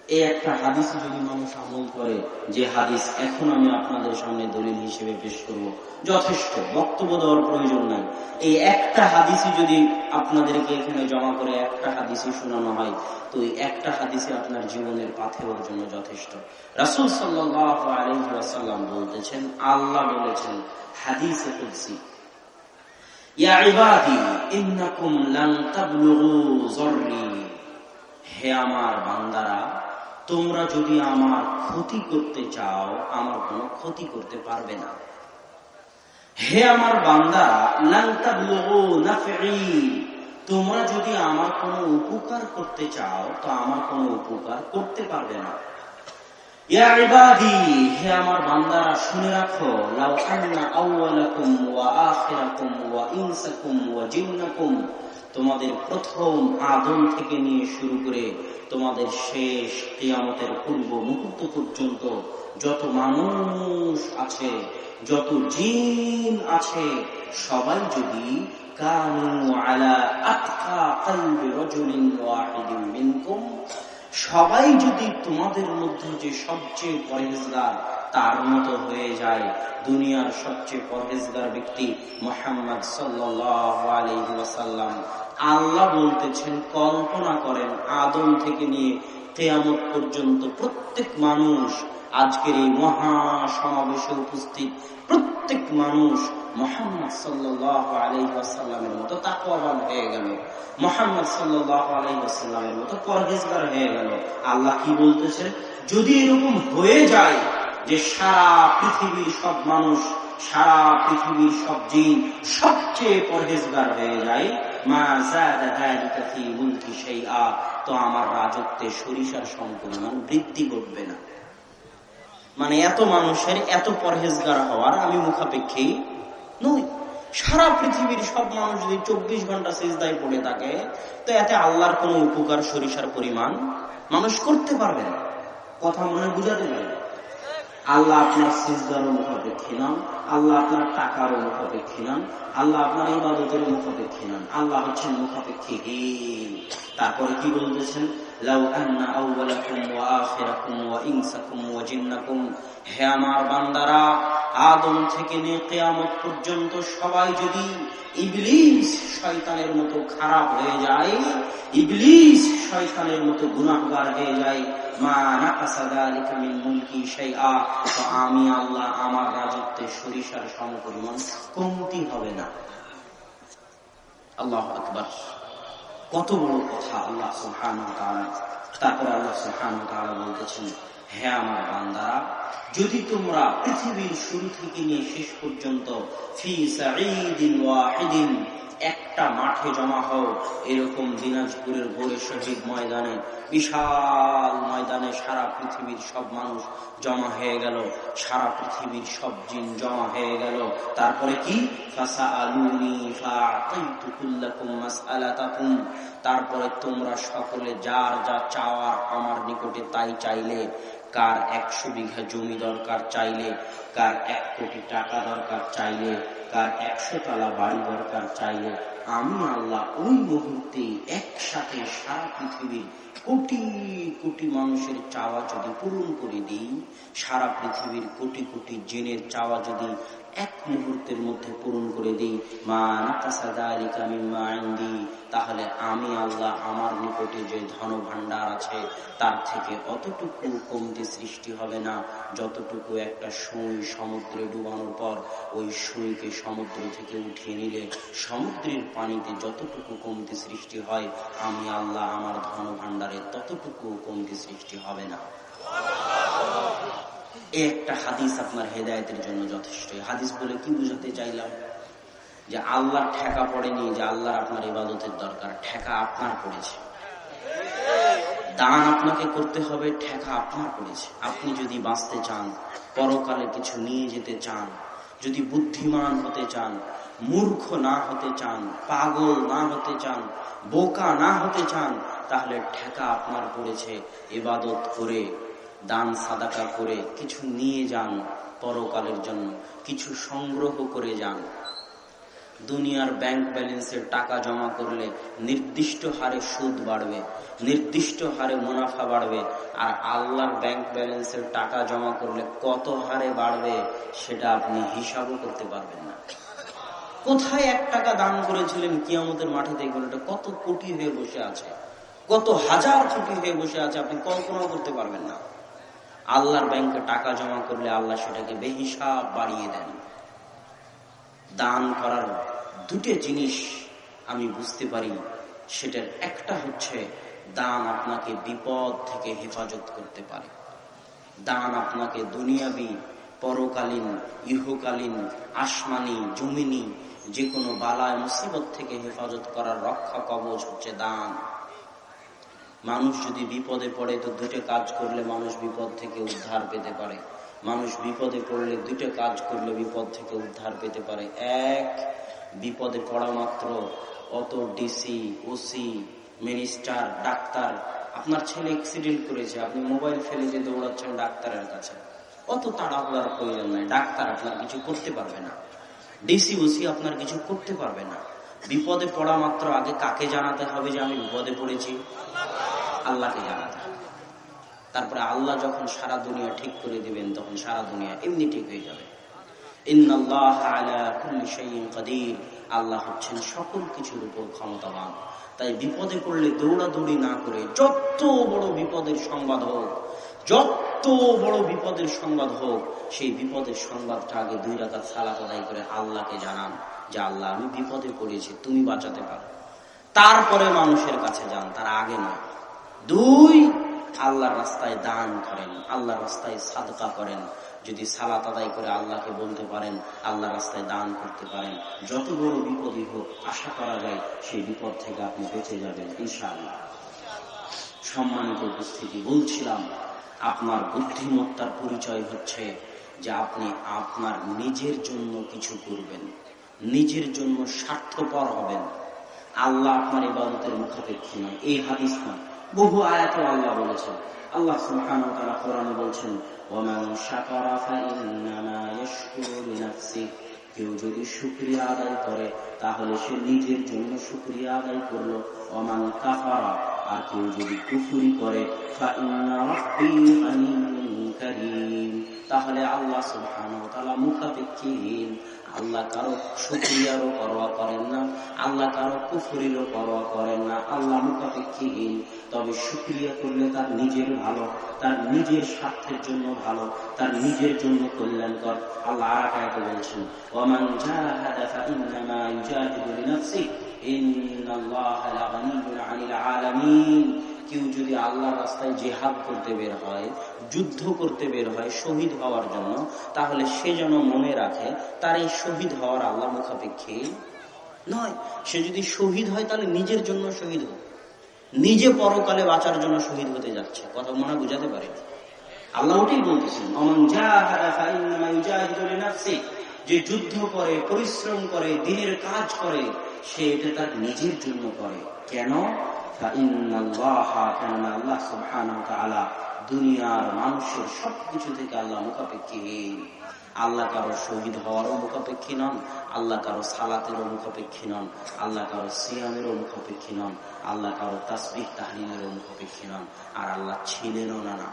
এই একটা হাদিস যদি মানুষ আমল করে যে হাদিস এখন আমি আপনাদের সামনে দলিল হিসেবে পেশ করব। যথেষ্ট, বক্তব্য দেওয়ার প্রয়োজন নাই। এই একটা হাদিসই যদি আপনাদেরকে এখানে জমা করে একটা হাদিসই শোনানো হয়, তো এই একটা হাদিসে আপনার জীবনের পাথেওয়ার জন্য যথেষ্ট। রাসুল সাল্লাম বলতেছেন, আল্লাহ বলেছেন, হাদিসে কুদ্সি হে আমার বান্দারা তোমরা যদি আমার ক্ষতি করতে চাও, আমার কোনো ক্ষতি করতে পারবে না। হে আমার বান্দা তোমরা যদি আমার কোনো উপকার করতে চাও, তো আমার কোনো উপকার করতে পারবে না। হে আমার বান্দারা শুনে রাখো। তোমাদের প্রথম আদম থেকে নিয়ে শুরু করে তোমাদের শেষ কেয়ামতের পূর্ব মুহূর্ত পর্যন্ত যত মানুষ আছে, যত জিন আছে, সবাই যদি সবাই যদি তোমাদের মধ্যে যে সবচেয়ে পরেজগার তার মতো হয়ে যায়। দুনিয়ার সবচেয়ে পরহেজগার ব্যক্তি মোহাম্মদ সাল্লাম আল্লাহ বলতেছেন, কল্পনা করেন, আদম থেকে নিয়ে কেয়ামত পর্যন্ত প্রত্যেক মানুষ, আজকের এই মহা সমাবেশে উপস্থিত প্রত্যেক মানুষ মোহাম্মদ সাল্লাহ আলহিহাসাল্লামের মতো তাকওয়াবান হয়ে গেল। মোহাম্মদ সাল্লাহ আলহিহাসাল্লামের মতো পরহেজগার হয়ে গেল। আল্লাহ কি বলতেছেন? যদি এরকম হয়ে যায় যে সারা পৃথিবীর সব মানুষ, সারা পৃথিবীর সব জিন সবচেয়ে পরহেজগার হয়ে যায়। মা সেই আ তো আমার রাজত্বে সরিষার সম্পরিমাণ বৃদ্ধি ঘটবে না। মানে এত মানুষের এত পরহেজগার হওয়ার আমি মুখাপেক্ষী নই। সারা পৃথিবীর সব মানুষ যদি চব্বিশ ঘণ্টা সিজদায় পড়ে থাকে, তো এতে আল্লাহর কোন উপকার সরিষার পরিমাণ মানুষ করতে পারবে না। কথা মনে বুঝাতে পারবে আল্লাহ আপনার সিজদার মুখাপেক্ষী নন। আল্লাহ আপনার টাকার মুখাপেক্ষী নন, আল্লাহ আপনার ইবাদতের মুখাপেক্ষী নন, আল্লাহ হচ্ছেন মুখাপেক্ষী তারপরে কি বলতেছেন? সবাই যদি শয়তানের মতো খারাপ হয়ে যায়, ইবলিস শয়তানের মতো গুনাহগার হয়ে যায়, মা আমি আল্লাহ আমার রাজত্বে সরিষার সমপরিমাণ কমতি হবে না। আল্লাহ আকবর। কত বড় কথা আল্লাহ সুহান তারপর আল্লাহ সুহান বলতেছেন হ্যাঁ আমার বান্দারা যদি তোমরা পৃথিবীর শুরু থেকে নিয়ে শেষ পর্যন্ত একটা মাঠে জমা হও। এরকম দিনাজপুরের ভোরে শহীদ ময়দানে, বিশাল ময়দানে সারা পৃথিবীর সব মানুষ জমা হয়ে গেল। সারা পৃথিবীর সব জিন জমা হয়ে গেল। তারপরে কি? তারপরে তোমরা সকলে যার যা চাওয়ার আমার নিকটে তাই চাইলে। কার একশো বিঘা জমি দরকার চাইলে, কার এক কোটি টাকা দরকার চাইলে। কার একশো তালা বাড়ি দরকার চাইলে আমি আল্লাহ ওই মুহূর্তে একসাথে সারা পৃথিবীর কোটি কোটি মানুষের চাওয়া যদি পূরণ করে দিই, সারা পৃথিবীর কোটি কোটি জেনের চাওয়া যদি এক মুহূর্তের মধ্যে পূরণ করে দিই, মা তাহলে আমি আল্লাহ আমার নিকটে যে ধন ভান্ডার আছে, তার থেকে অতটুকু কমতি সৃষ্টি হবে না। যতটুকু একটা সুই সমুদ্রে ডুবানোর পর ওই সুইকে সমুদ্র থেকে উঠিয়ে নিলে, সমুদ্রের পানিতে যতটুকু কমতি সৃষ্টি হয়, আমি আল্লাহ আমার ধন ভান্ডারে ততটুকু কমতি সৃষ্টি হবে না। একটা হাদিস আপনার হেদায়তের জন্য যথেষ্ট। হাদিস বলে কি বুঝাতে চাইলাম? যে আল্লাহ ঠেকা পড়েনি, যে আল্লাহর আপনার ইবাদতের দরকার, ঠেকা আপনার পড়েছে। দান আপনাকে করতে হবে, ঠেকা আপনার পড়েছে। আপনি যদি বাঁচতে চান, পরকালে কিছু নিয়ে যেতে চান, যদি বুদ্ধিমান হতে চান, মূর্খ না হতে চান, পাগল না হতে চান, বোকা না হতে চান, তাহলে ঠেকা আপনার পড়েছে। এবাদত করে, দান সাদাকা করে, কিছু নিয়ে যান, পরকালের জন্য, কিছু সংগ্রহ করে যান। দুনিয়ার ব্যাংক ব্যালেন্সের টাকা জমা করলে নির্দিষ্ট হারে সুদ বাড়বে, নির্দিষ্ট হারে মুনাফা বাড়বে, আর আল্লাহর ব্যাংক ব্যালেন্সের টাকা জমা করলে কত হারে বাড়বে সেটা আপনি হিসাবও করতে পারবেন না। কোথায় এক টাকা দান করেছিলেন কিয়ামতের মাঠে দেখবেন এটা কত কোটি হয়ে বসে আছে, কত হাজার কোটি হয়ে বসে আছে আপনি কল্পনাও করতে পারবেন না। আল্লাহর ব্যাংকে টাকা জমা করলে আল্লাহ সেটাকে বেহিসাব বাড়িয়ে দেন। দান করার দুটো জিনিস আমি বুঝতে পারি। সেটার একটা হচ্ছে দান আপনাকে বিপদ থেকে হেফাজত করতে পারে। দান আপনাকে দুনিয়াবি, পরকালীন, ইহকালীন, আসমানি, জমিনি যে কোনো বালায়, মুসিবত থেকে হেফাজত করার রক্ষা কবচ হচ্ছে দান। মানুষ যদি বিপদে পড়ে, তো দুটো কাজ করলে মানুষ বিপদ থেকে উদ্ধার পেতে পারে। মানুষ বিপদে পড়লে দুটো কাজ করলে বিপদ থেকে উদ্ধার পেতে পারে। এক, বিপদে পড়া মাত্র। অত ডিসি ওসি মিনিস্টার ডাক্তার। আপনার ছেলে অ্যাক্সিডেন্ট করেছে, আপনি মোবাইল ফেলে যে দৌড়াচ্ছেন ডাক্তারের কাছে। অত তাড়াহুড়ার প্রয়োজন নাই ডাক্তার আপনার কিছু করতে পারবে না। ডিসি, ওসি আপনার কিছু করতে পারবে না। বিপদে পড়া মাত্র। আগে কাকে জানাতে হবে যে আমি বিপদে পড়েছি? আল্লাহকে জানাতে তারপরে আল্লাহ যখন সারা দুনিয়া ঠিক করে দিবেন, তখন সারা দুনিয়া এমনি ঠিক হয়ে যাবে। আল্লাহ হচ্ছেন সকল কিছুর উপর ক্ষমতাবান। তাই বিপদে পড়লে দৌড়াদৌড়ি না করে যত বড় বিপদের সংবাদ হোক, যত বড় বিপদের সংবাদ হোক, সেই বিপদের সংবাদটা আগে দুই রাখা সালাত আদায় করে আল্লাহকে জানান যে, আল্লাহ, আমি বিপদে পড়েছি, তুমি বাঁচাতে পারো। তারপরে মানুষের কাছে যান, তার আগে নয়। দুই আল্লাহর রাস্তায় দান করেন, আল্লাহর রাস্তায় সাদকা করেন। যদি সালাত আদায় করে আল্লাহকে বলতে পারেন আল্লাহ রাস্তায় দান করতে পারেন। যত বড় বিপদই হোক, আশা করা যায় সেই বিপদ থেকে আপনি বেঁচে যাবেন, ইনশাআল্লাহ। সম্মানিত উপস্থিতি, বলছিলাম, আপনার বুদ্ধিমত্তার পরিচয় হচ্ছে যে আপনি আপনার নিজের জন্য কিছু করবেন, নিজের জন্য স্বার্থপর হবেন। আল্লাহ আপনার ইবাদতের মুখাপেক্ষী নয়, এই হাদিস নয়। বহু আয়াত আল্লাহ বলেছেন। আল্লাহ সুবহান বলছেন কেউ যদি শুক্রিয়া আদায় করে, তাহলে সে নিজের জন্য শুক্রিয়া আদায় করল। অমান কাফারা, আর কেউ যদি কুফুরি করে তাহলে আল্লাহ সুবহান মুখাপেক্ষীহীন। আল্লাহ কারও সুক্রিয়ারও পরোয়া করেন না, আল্লাহ কারও কুফুরিরও পরোয়া করেন না। আল্লাহ মুখাপেক্ষীহীন তবে সুক্রিয়া করলে তার নিজের ভালো, তার নিজের স্বার্থের জন্য ভালো, তার নিজের জন্য কল্যাণকর। আল্লাহ আর একা বলছেন, ওমান জাহাদা কেউ যদি আল্লাহ রাস্তায় জেহাদ করতে বের হয়, যুদ্ধ করতে বের হয়, শহীদ হওয়ার জন্য, তাহলে সে যেন মনে রাখে, তার এই শহীদ হওয়ার আল্লাহ মুখাপেক্ষী নয়। সে যদি শহীদ হয়, তাহলে নিজের জন্য শহীদ হোক। নিজে পরকালে বাঁচার জন্য শহীদ হতে যাচ্ছে। কথা মনে বুঝাতে পারে? আল্লাহ ওটাই বলতেছেন যে যুদ্ধ করে, পরিশ্রম করে, দিনের কাজ করে, সে এটা তার নিজের জন্য করে। কেন? মানুষের সবকিছু আল্লাহ মুখাপেক্ষী। কারও শহীদ নন, আল্লাহ কারও নন, আল্লাহ কারও মুখাপেক্ষী নন নন, আর আল্লাহ ছিলেনও না না।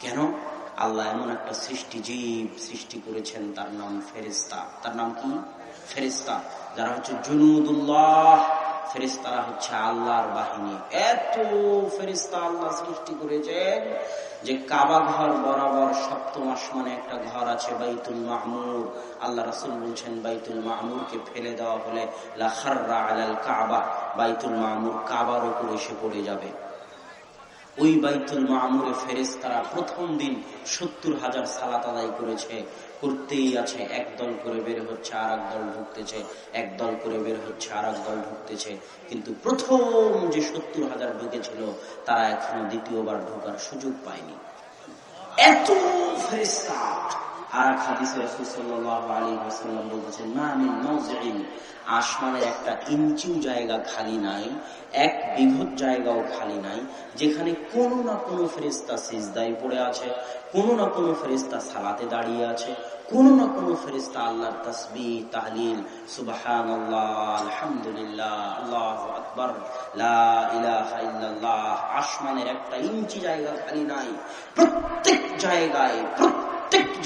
কেন? আল্লাহ এমন একটা সৃষ্টি জীব সৃষ্টি করেছেন, তার নাম ফেরিস্তা তার নাম কি? ফেরিস্তা যারা হচ্ছে জুনুদুল্লাহ ফেরিস্তারা হচ্ছে আল্লাহর বাহিনী। এত ফেরিস্তা আল্লাহ সৃষ্টি করেছেন যে কাবা ঘর বরাবর সপ্তম আসমানে একটা ঘর আছে, বাইতুল মাহমুর আল্লাহ রাসুল বলছেন, বাইতুল মাহমুরকে ফেলে দেওয়া হলে লাখার কাবা, বাইতুল মাহমুর কাবার উপর এসে পড়ে যাবে। ওই বাইতুল মামুরে ফেরেস তারা প্রথম দিন সত্তর হাজার সালাত আদায় করেছে। করতেই আছে এক দল করে বের হচ্ছে আর এক দল ঢুকতেছে, এক দল করে বের হচ্ছে আর এক দল ঢুকতেছে। কিন্তু প্রথম যে সত্তর হাজার ঢুকেছিল, তারা এখনও দ্বিতীয়বার ঢোকার সুযোগ পায়নি। এত ফেরিস্তা আর এক হাদিসে রসুল সাল্লাহ আলী হাসাল্লাম বলতেছেন না আমি নজরিন আসমানের একটা ইঞ্চিও জায়গা খালি নাই, এক বিঘত জায়গাও খালি নাই, যেখানে কোনো না কোনো ফেরিস্তা সিজদাই পড়ে আছে, কোনো না কোনো ফেরিস্তা সালাতে দাঁড়িয়ে আছে, কোনো না কোনো ফেরিস্তা আল্লাহর তসবি তাহলিল সুবাহান আলহামদুলিল্লাহ, আল্লাহ আকবর আসমানের একটা ইঞ্চি জায়গা খালি নাই, প্রত্যেক জায়গায়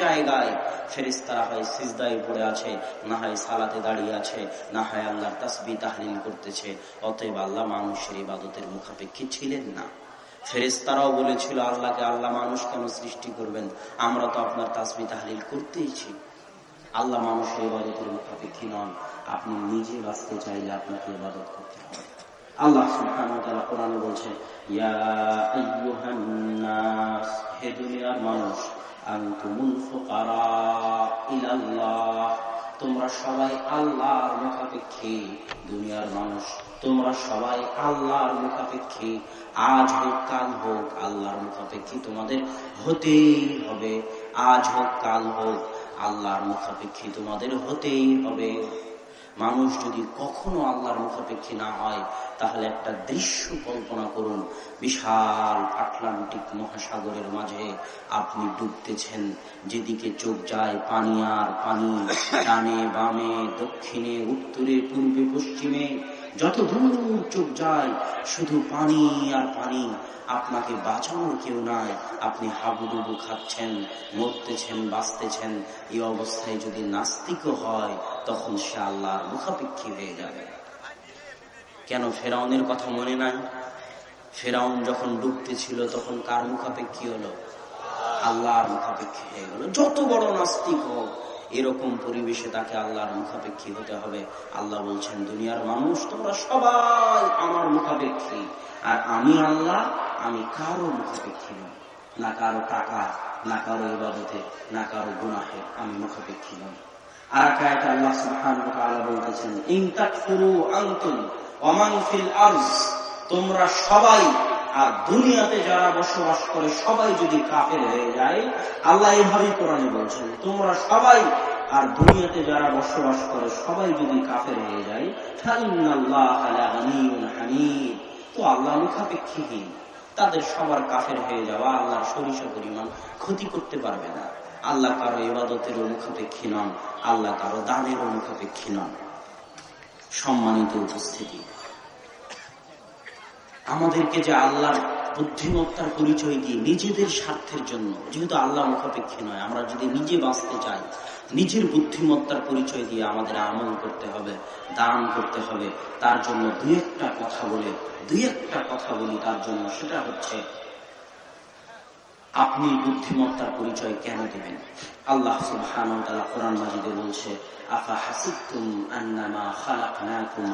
জায়গায় ফেরিস্তারা হয় সিজদায় পড়ে আছে, না হয় সালাতে দাঁড়িয়ে আছে, না হয় আল্লাহর তাসবি তাহলিল করতেছে। অতএব আল্লাহ মানুষের ইবাদতের মুখাপেক্ষী ছিলেন না। ফেরেস্তারাও বলেছিল, আল্লাহকে আল্লাহ মানুষ কেন সৃষ্টি করবেন? আমরা তো আপনার তাসবি তাহলিল করতেইছি আল্লাহ মানুষের ইবাদতের মুখাপেক্ষী নন। আপনি নিজে বাঁচতে চাইলে আপনাকে ইবাদত করতে হবে। আল্লাহ কোরআনে বলছে হে দুনিয়ার মানুষ তোমরা সবাই আল্লাহর মুখাপেক্ষী দুনিয়ার মানুষ। তোমরা সবাই আল্লাহর মুখাপেক্ষী। আজ হোক, কাল হোক, আল্লাহর মুখাপেক্ষী তোমাদের হতেই হবে। আজ হোক, কাল হোক, আল্লাহর মুখাপেক্ষী তোমাদের হতেই হবে। মানুষ যদি কখনো আল্লাহর মুখাপেক্ষী না হয়, তাহলে একটা দৃশ্য কল্পনা করুন। বিশাল আটলান্টিক মহাসাগরের মাঝে আপনি ডুবতেছেন। যেদিকে চোখ যায় পানি আর পানি, ডানে বামে, দক্ষিণে, উত্তরে, পূর্বে, পশ্চিমে যত দূর চোখ যায়, শুধু পানি আর পানি। আপনাকে বাঁচানোর কেউ নাই। আপনি হাবুডুবু খাচ্ছেন, মরতেছেন, বাঁচতেছেন। এই অবস্থায় যদি নাস্তিকও হয়, তখন সে আল্লাহর মুখাপেক্ষী হয়ে যাবে। কেন ফেরাউনের কথা মনে নাই? ফেরাউন যখন ডুবতে ছিল তখন কার মুখাপেক্ষী হলো? আল্লাহর মুখাপেক্ষী হয়ে গেল। যত বড় নাস্তিক হোক এরকম পরিবেশে তাকে আল্লাহর মুখাপেক্ষী হতে হবে। আল্লাহ বলছেন, দুনিয়ার মানুষ, তোমরা সবাই আমার মুখাপেক্ষী। আর আমি আল্লাহ, আমি কারও মুখাপেক্ষী নই। না কারও টাকা, না কারও ইবাদতে, না কারও গুনাহে আমি মুখাপেক্ষী নই। আর একটা আল্লাহ বলতেছেন আর দুনিয়াতে যারা বসবাস করে সবাই যদি কাফের হয়ে যায়, আল্লাহ এভাবেই কোরআনে বলছেন, তোমরা সবাই আর দুনিয়াতে যারা বসবাস করে সবাই যদি কাফের হয়ে যায় তো আল্লাহ মুখাপেক্ষীহীন। তাদের সবার কাফের হয়ে যাওয়া আল্লাহর সরিষা পরিমাণ ক্ষতি করতে পারবে না। আল্লাহ কারও ইবাদতের মুখাপেক্ষী নন, আল্লাহ কারও দানের মুখাপেক্ষী নন। সম্মানিত উপস্থিতি। আমাদেরকে যে আল্লাহর বুদ্ধিমত্তার পরিচয় দিয়ে নিজেদের স্বার্থের জন্য, যেহেতু আল্লাহ মুখাপেক্ষী নয়, আমরা যদি নিজে বাঁচতে চাই, নিজের বুদ্ধিমত্তার পরিচয় দিয়ে আমাদের আমল করতে হবে, দান করতে হবে, তার জন্য দুই একটা কথা বলে, দুই একটা কথা বলি তার জন্য, সেটা হচ্ছে, আপনি বুদ্ধিমত্তার পরিচয় কেন দেবেন? আল্লাহ কোরআন মাজিদে বলছে, আফা হাসিবতুম আন্নামা খালাকনাকুম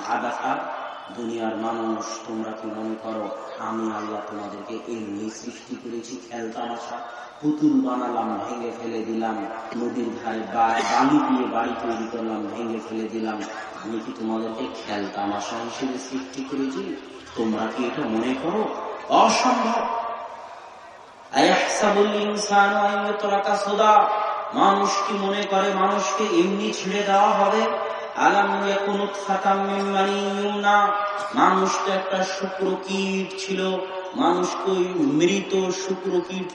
দুনিয়ার মানুষ, তোমরা কি মনে করো, আমি আল্লাহ তোমাদেরকে এমনি সৃষ্টি করেছি, খেলতামাশা, পুতুল বানালাম, ভেঙে ফেলে দিলাম, নদীর ধারে বালি দিয়ে বাড়ি তৈরি করলাম, ভেঙে ফেলে দিলাম। আমি কি তোমাদেরকে খেলতামাশা হিসেবে সৃষ্টি করেছি? তোমরা কি এটা মনে করো? অসম্ভব। মানুষ কি মনে করে, মানুষকে এমনি ছেড়ে দেওয়া হবে? মৃত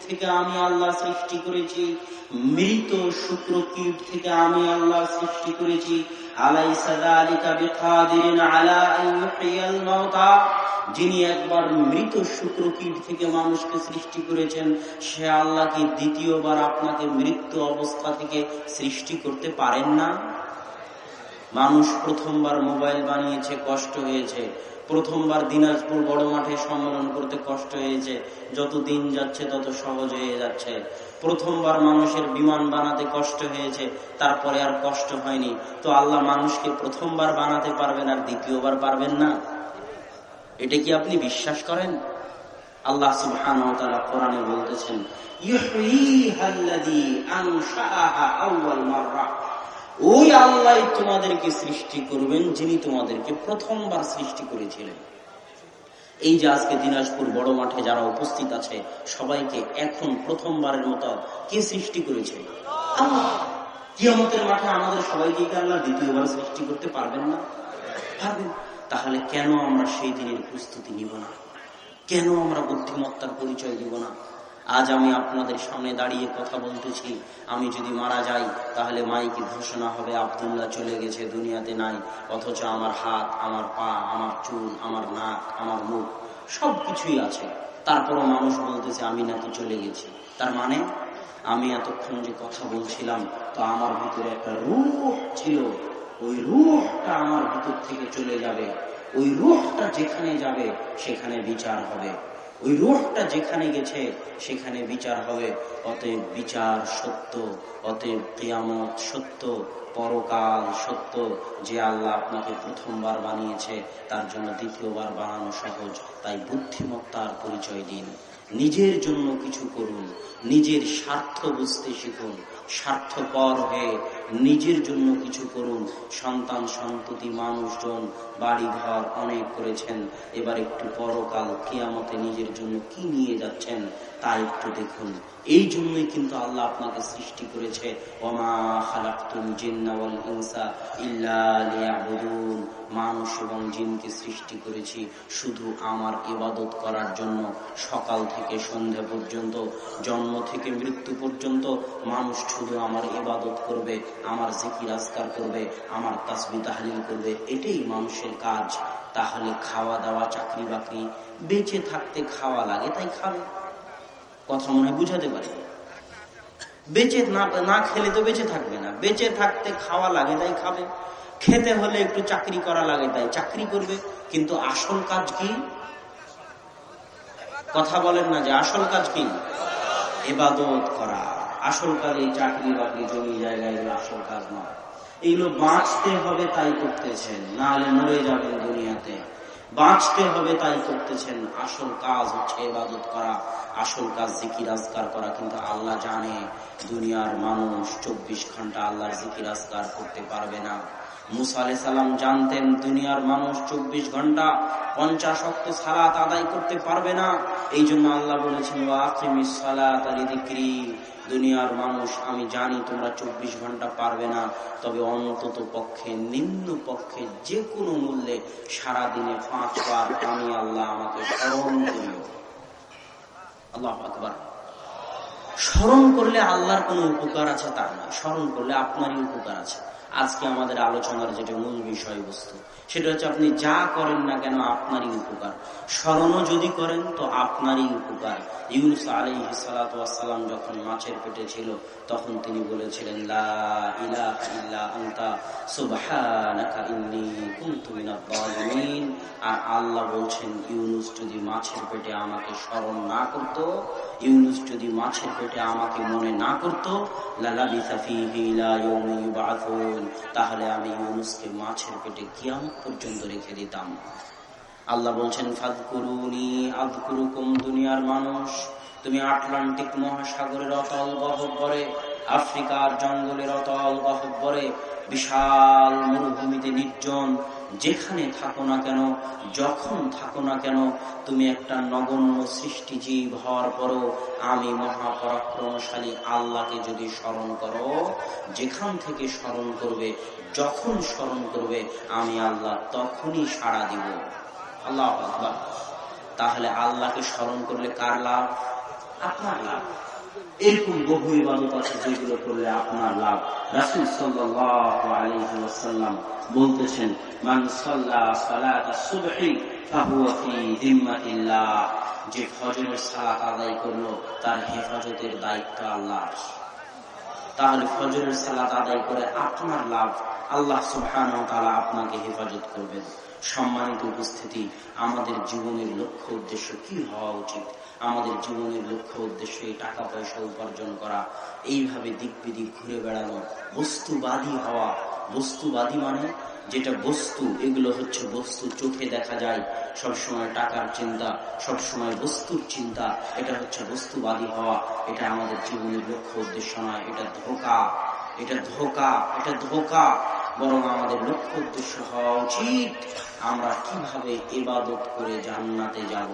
থেকে আমি আল্লাহ সৃষ্টি করেছি। যিনি একবার মৃত শুক্র কীট থেকে মানুষকে সৃষ্টি করেছেন, সে আল্লাহকে দ্বিতীয়বার আপনাকে মৃত্যু অবস্থা থেকে সৃষ্টি করতে পারেন না? মানুষ প্রথমবার মোবাইল বানিয়েছে, কষ্ট হয়েছে। প্রথমবার দিনাজপুর বড় মাঠে সম্মেলন করতে কষ্ট হয়েছে। যত দিন যাচ্ছে, তত সহজ হয়ে যাচ্ছে। প্রথমবার মানুষের বিমান বানাতে কষ্ট হয়েছে, তারপরে আর কষ্ট হয়নি। তো আল্লাহ মানুষকে প্রথমবার বানাতে পারবেন আর দ্বিতীয়বার পারবেন না? এটা কি আপনি বিশ্বাস করেন? আল্লাহ সুবহান কোরআনে বলতেছেন ওই আল্লাহ তোমাদেরকে সৃষ্টি করবেন যিনি তোমাদেরকে প্রথমবার সৃষ্টি করেছিলেন। এই যে আজকে দিনাজপুর বড় মাঠে যারা উপস্থিত আছে, সবাইকে এখন প্রথমবারের মতো কে সৃষ্টি করেছে? কিয়মতের মাঠে আমাদের সবাইকে আল্লাহ দ্বিতীয়বার সৃষ্টি করতে পারবেন না? পারবেন। তাহলে কেন আমরা সেই দিনের প্রস্তুতি নিব না? কেন আমরা বুদ্ধিমত্তার পরিচয় দিব না? আজ আমি আপনাদের সামনে দাঁড়িয়ে কথা বলতেছি। আমি যদি মারা যাই, তাহলে মাইকে ঘোষণা হবে, আবদুল্লাহ চলে গেছে, দুনিয়াতে নাই। অথচ আমার হাত, আমার পা, আমার চুল, আমার নাক, আমার মুখ সব কিছুই আছে। তারপরও মানুষ বলতেছে, আমি নাকি চলে গেছি। তার মানে আমি এতক্ষণ যে কথা বলছিলাম, তো আমার ভিতরে একটা রূপ ছিল। ওই রূপটা আমার ভিতর থেকে চলে যাবে। ওই রূপটা যেখানে যাবে, সেখানে বিচার হবে। ওই রুহটা যেখানে গেছে, সেখানে বিচার হবে। অতএব বিচার সত্য, অতএব কেয়ামত সত্য, পরকাল সত্য, যে আল্লাহ আপনাকে প্রথমবার বানিয়েছে, তার জন্য দ্বিতীয়বার বানানো সহজ। তাই বুদ্ধিমত্তার পরিচয় দিন। নিজের জন্য কিছু করুন, নিজের স্বার্থ বুঝতে শিখুন। স্বার্থপর হয়ে নিজের জন্য কিছু করুন। সন্তান সন্ততি মানুষজন বাড়ি ঘর অনেক করেছেন। এবার একটু পরকাল কিয়ামতে নিজের জন্য কি নিয়ে যাচ্ছেন তা একটু দেখুন। এই জন্যই কিন্তু আল্লাহ আপনাকে সৃষ্টি করেছে। মানুষ এবং জিনকে সৃষ্টি করেছি শুধু আমার ইবাদত করার জন্য। সকাল থেকে সন্ধ্যা পর্যন্ত, জন্ম থেকে মৃত্যু পর্যন্ত মানুষ শুধু আমার ইবাদত করবে, আমার জিকির আজকার করবে, আমার তাসবি তাহলিল করবে। এটাই মানুষের কাজ। তাহলে খাওয়া দাওয়া, চাকরি বাকরি, বেঁচে থাকতে খাওয়া লাগে তাই খাবে। কথা মনে হয় বুঝাতে পারি? বেঁচে না খেলে তো বেঁচে থাকবে না। বেঁচে থাকতে খাওয়া লাগে তাই খাবে। খেতে হলে একটু চাকরি করা লাগে তাই চাকরি করবে, কিন্তু আসল কাজ কি? কথা বলেন না যে আসল কাজ কি? এবাদত করা। আসল কাজ এই চাকরি বাকরি, জমি জায়গায় আসল কাজ নয়। এগুলো বাঁচতে হবে তাই করতেছেন না হলে মরে যাবেন দুনিয়াতে। বাঁচতে হবে তাই করতেছেন, আসল কাজ হচ্ছে এবাদত করা, আসল কাজ জিকির আজকার করা। কিন্তু আল্লাহ জানে, দুনিয়ার মানুষ চব্বিশ ঘণ্টা আল্লাহর জিকির আজকার করতে পারবে না। দুনিয়ার মানুষ আমি জানি তোমরা চব্বিশ ঘণ্টা পারবে না, তবে অন্তত পক্ষে, নিম্ন পক্ষে যে কোনো মূল্যে সারাদিনে পাঁচবার আমি আল্লাহ আমাকে স্মরণ করিও। আল্লাহ স্মরণ করলে আল্লাহর কোনো উপকার আছে তার না স্মরণ করলে আপনারই উপকার আছে। আজকে আমাদের আলোচনার যেটা মূল বিষয়বস্তু, সেটা হচ্ছে আপনি যা করেন না কেন আপনারই উপকার। স্মরণও যদি করেন, তো আপনারই উপকার। ইউনুস আলী সালাম যখন মাছের পেটে ছিল, তখন তিনি বলেছিলেন আর আল্লাহ বলছেন, ইউনুস যদি মাছের পেটে আমাকে স্মরণ না করত ইউনুস যদি মাছের পেটে আমাকে মনে না করত তাহলে আমি ইউনুসকে মাছের পেটে কিয়াম পর্যন্ত রেখে দিতাম। আল্লাহ বলছেন ফাদকুরুনি আদকুরুকুম দুনিয়ার মানুষ। তুমি আটলান্টিক মহাসাগরের অতল গহব্বরে আফ্রিকার জঙ্গলের অতল গহব্বরে বিশাল মরুভূমিতে নির্জন, যেখানে থাকো না কেন, যখন থাকো না কেন, তুমি একটা নগণ্য সৃষ্টি জীব হওয়ার পরও আমি মহাপরাক্রমশালী আল্লাহকে যদি স্মরণ করো, যেখান থেকে স্মরণ করবে, যখন স্মরণ করবে, আমি আল্লাহ তখনই সাড়া দিব। আল্লাহ তাহলে আল্লাহকে স্মরণ করলে কার লাভ? আপনার লাভ। এরকম বহু ইবাদত আছে যেগুলো করলে আপনার লাভ। রাসুল সাল্লাম বলতেছেন যে ফজরের সালাত আদায় করল, তার হেফাজতের দায়িত্ব আল্লাহ তাহলে ফজরের সালাত আদায় করে আপনার লাভ আল্লাহ সুবহান আপনাকে হেফাজত করবেন। সম্মানিত উপস্থিতি, আমাদের জীবনের লক্ষ্য উদ্দেশ্য কি হওয়া উচিত? আমাদের জীবনের লক্ষ্য, উদ্দেশ্য, এই টাকা পয়সা উপার্জন করা, এইভাবে দিক বিদিক ঘুরে বেড়ানো, বস্তুবাদী হওয়া। বস্তুবাদী মানে যেটা বস্তু, এগুলো হচ্ছে বস্তু, চোখে দেখা যায়, সবসময় টাকার চিন্তা, সবসময় বস্তুর চিন্তা, এটা হচ্ছে বস্তুবাদী হওয়া। এটা আমাদের জীবনের লক্ষ্য, উদ্দেশ্য নয়, এটা ধোকা। এটা ধোকা এটা ধোকা। বরং আমাদের লক্ষ্য, উদ্দেশ্য হওয়া উচিত। আমরা কীভাবে ইবাদত করে জান্নাতে যাব?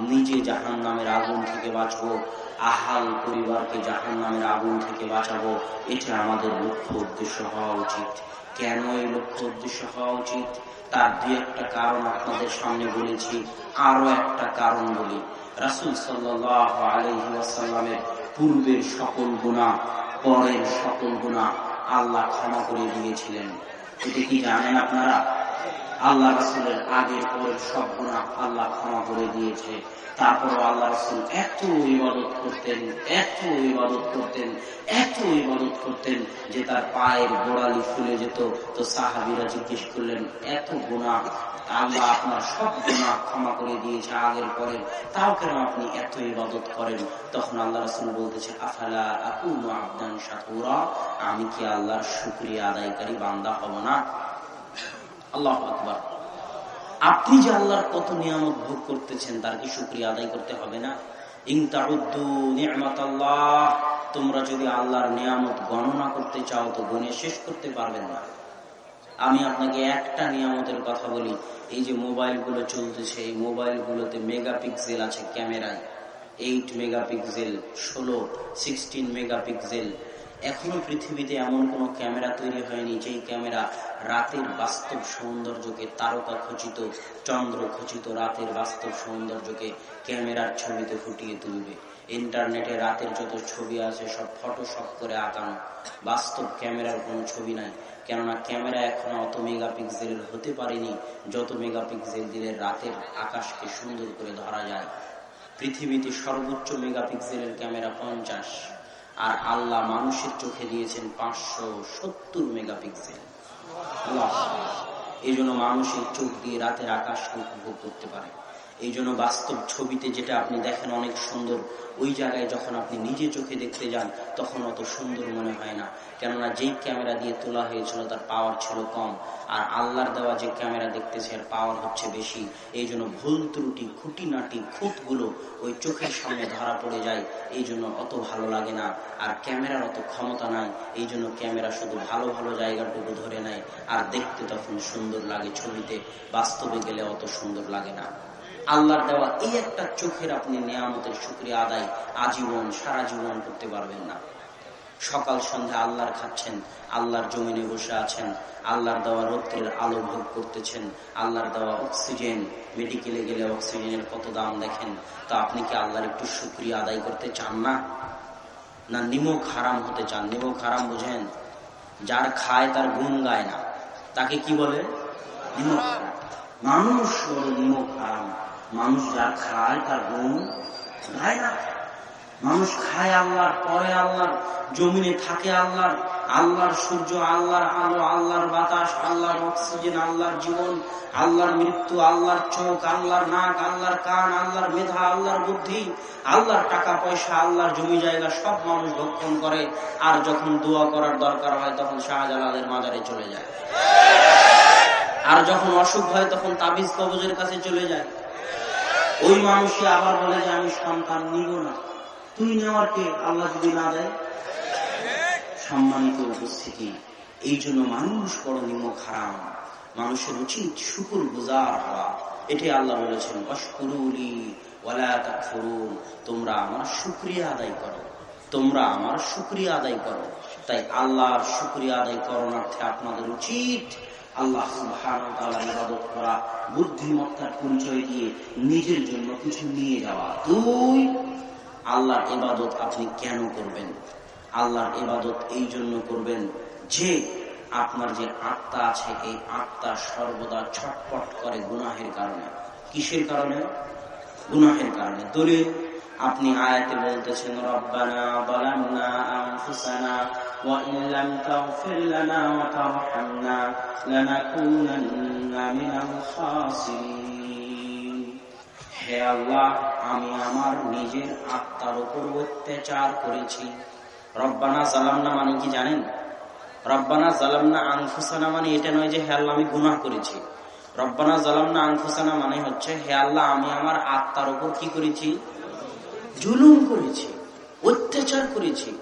নিজে জাহান নামের আগুন থেকে বাঁচবো, আহাল পরিবারকে জাহান নামের আগুন থেকে বাঁচাবো। এটা আমাদের লক্ষ্য উদ্দেশ্য হওয়া উচিত। কেন এই লক্ষ্য উদ্দেশ্য হওয়া উচিত? তার দুই একটা কারণ আপনাদের সামনে বলেছি আরও একটা কারণ বলি। রাসুল সাল্লাহ আলহিমের পূর্বের সকল গুণা পরের সকল গুণা আল্লাহ ক্ষমা করে দিয়েছিলেন। এটা কি জানেন আপনারা? আল্লাহ রসুলের আগের পরের সব গুণা আল্লাহ ক্ষমা করে দিয়েছে। তারপর আল্লাহ রসুল এত ইবাদত করতেন, এত ইবাদত করতেন, এত ইবাদত করতেন যে তার পায়ের গোড়ালি ফুলে যেত। তো সাহাবিরা জিজ্ঞেস করলেন, এত গুণা আল্লাহ আপনার সব গুণা ক্ষমা করে দিয়েছে আগের পরে। তাও কেন আপনি এত ইবাদত করেন? তখন আল্লাহ রসুল বলতেছে, আফালা আকুন আবদান শাকুরা আমি কি আল্লাহর শুক্রিয়া আদায়কারী বান্দা হব না? আল্লাহ আপনি যে আল্লাহর কত নিয়ামত ভোগ করতেছেন, তার কি শুক্রিয়া আদায় করতে হবে না? তোমরা যদি আল্লাহর নিয়ামত গণনা করতে চাও, তো গণে শেষ করতে পারবেন না। আমি আপনাকে একটা নিয়ামতের কথা বলি, এই যে মোবাইলগুলো চলতেছে, এই মোবাইলগুলোতে মেগাপিক্সেল আছে ক্যামেরায়। এইট মেগাপিক্সেল, ষোলো সিক্সটিন মেগাপিক্সেল এখনও পৃথিবীতে এমন কোন ক্যামেরা তৈরি হয়নি যেই ক্যামেরা রাতের বাস্তব সৌন্দর্যকে তারকা খচিত, চন্দ্র খচিত রাতের বাস্তব সৌন্দর্যকে ক্যামেরার ছবিতে ফুটিয়ে তুলবে। ইন্টারনেটে রাতের যত ছবি আছে সব ফটোশপ করে আঁকানো। বাস্তব ক্যামেরার কোনো ছবি নাই। কেননা ক্যামেরা এখনও অত মেগাপিক্সেলের হতে পারেনি যত মেগাপিক্সেল দিলে রাতের আকাশকে সুন্দর করে ধরা যায়। পৃথিবীতে সর্বোচ্চ মেগাপিক্সেলের ক্যামেরা পঞ্চাশ। আর আল্লাহ মানুষের চোখে দিয়েছেন পাঁচশো সত্তর মেগাপিক্সেল। এই জন্য মানুষের চোখ দিয়ে রাতের আকাশকে উপভোগ করতে পারে। এই জন্য বাস্তব ছবিতে যেটা আপনি দেখেন অনেক সুন্দর, ওই জায়গায় যখন আপনি নিজে চোখে দেখতে যান, তখন অত সুন্দর মনে হয় না। কেননা যেই ক্যামেরা দিয়ে তোলা হয়েছিল তার পাওয়ার ছিল কম, আর আল্লাহর দেওয়া যে ক্যামেরা দেখতেছে এর পাওয়ার হচ্ছে বেশি। এই জন্য ভুল ত্রুটি, খুঁটিনাটি, খুঁতগুলো ওই চোখের সামনে ধরা পড়ে যায়, এই জন্য অত ভালো লাগে না। আর ক্যামেরার অত ক্ষমতা নাই, এই জন্য ক্যামেরা শুধু ভালো ভালো জায়গাটুকু ধরে নেয়, আর দেখতে তখন সুন্দর লাগে ছবিতে, বাস্তবে গেলে অত সুন্দর লাগে না। আল্লাহর দেওয়া এই একটা চোখের আপনি নিয়ামতের শুক্রিয়া আদায় আজীবন, সারা জীবন করতে পারবেন না। সকাল সন্ধ্যা আল্লাহর খাচ্ছেন, আল্লাহর জমিনে বসে আছেন, আল্লাহর দেওয়া রৌদ্রের আলো ভোগ করতেছেন, আল্লাহর দেওয়া অক্সিজেন, মেডিকেলে গেলে অক্সিজেনের কত দাম দেখেন, তা আপনি কি আল্লাহর একটু শুক্রিয়া আদায় করতে চান না? না নিমক হারাম হতে চান? নিমক হারাম বোঝেন? যার খায় তার গুণ গায় না। তাকে কি বলে? নিমক মানুষ নিমক হারাম। মানুষ যা খায় তার গুণ গায় না। মানুষ খায় আল্লাহর পরে আল্লাহর, জমিনে থাকে আল্লাহর আল্লাহর সূর্য, আল্লাহর আলো, আল্লাহর বাতাস, আল্লাহর অক্সিজেন, আল্লাহর জীবন, আল্লাহর মৃত্যু, আল্লাহর চোখ, আল্লাহর নাক, আল্লাহর কান, আল্লাহর মেধা, আল্লাহর বুদ্ধি, আল্লাহর টাকা, পয়সা, আল্লাহর জমি জায়গা সব মানুষ ভক্ষণ করে। আর যখন দোয়া করার দরকার হয়, তখন শাহজালালের মাজারে চলে যায়। আর যখন অসুখ হয়, তখন তাবিজ কবজের কাছে চলে যায়। ওই মানুষই আবার বলে যে, আমি সন্তান নিব না। তুই নেওয়ার কে? আল্লাহ যদি না দেয়? সম্মানিত উপস্থিতি, এই জন্য মানুষ বড় নিমক হারাম। মানুষের উচিত শুকুর গুজার হওয়া। এটাই আল্লাহ বলেছেন অস্কুরুলি তোমরা আমার শুক্রিয়া আদায় করো। তোমরা আমার শুক্রিয়া আদায় করো। তাই আল্লাহর শুক্রিয়া আদায় করণার্থে আপনাদের উচিত আল্লাহ ইবাদত করা, বুদ্ধিমত্তার পরিচয় দিয়ে নিজের জন্য কিছু নিয়ে যাওয়া। দুই, আল্লাহর ইবাদত আপনি কেন করবেন? আল্লাহর ইবাদত এই জন্য করবেন যে আপনার যে আত্মা আছে, এই আত্মা সর্বদা ছটপট করে গুনাহের কারণে। কিসের কারণে? গুনাহের কারণে। দলিল আপনি আয়াতে বলতেছেন, রব্বানা বালামনা আনফুসানা ওয়া ইন লাম তাগফির লানা ওয়া তারহামনা লানাকুনান্না হে আল্লাহ, আমি আমার নিজের আত্মার উপর অত্যাচার করেছি। রব্বানা জালামনা মানে কি জানেন? রব্বানা জালামনা আনফুসানা মানে এটা নয় যে, হে আল্লাহ, আমি গুনাহ করেছি। রব্বানা জালামনা আনফুসানা মানে হচ্ছে, হে আল্লাহ, আমি আমার আত্মার উপর কি করেছি? জুলুম করেছি, অত্যাচার করেছি।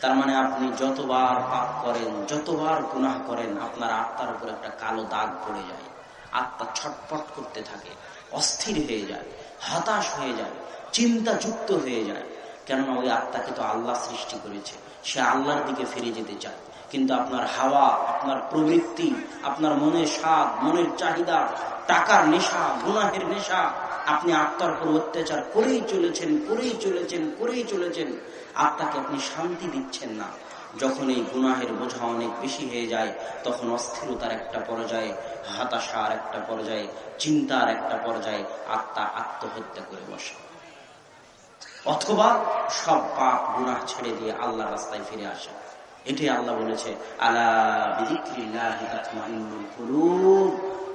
তার মানে আপনি যতবার পাপ করেন, যতবার গুনাহ করেন, আপনার আত্মার উপর একটা কালো দাগ পড়ে যায়। আত্মা ছটপট করতে থাকে, অস্থির হয়ে যায়, হতাশ হয়ে যায় চিন্তা যুক্ত হয়ে যায়। কেননা ওই আত্মাকে তো আল্লাহ সৃষ্টি করেছে, সে আল্লাহর দিকে ফিরে যেতে চায়। কিন্তু আপনার হাওয়া, আপনার প্রবৃত্তি, আপনার মনের স্বাদ, মনের চাহিদা, টাকার নেশা, গুনাহের নেশা আপনি আত্মার উপর অত্যাচার করেই চলেছেন করেই চলেছেন করেই চলেছেন, আত্মাকে আপনি শান্তি দিচ্ছেন না। যখন এই গুনাহের বোঝা অনেক বেশি হয়ে যায়, তখন অস্থিরতার একটা পর্যায়ে, হতাশার একটা পর্যায়ে, চিন্তার একটা পর্যায়ে আত্মা আত্মহত্যা করে বসে। অথবা সব পাপ, গুনাহ ছেড়ে দিয়ে আল্লাহ রাস্তায় ফিরে আসে। এটাই আল্লাহ বলেছে আল্লাহ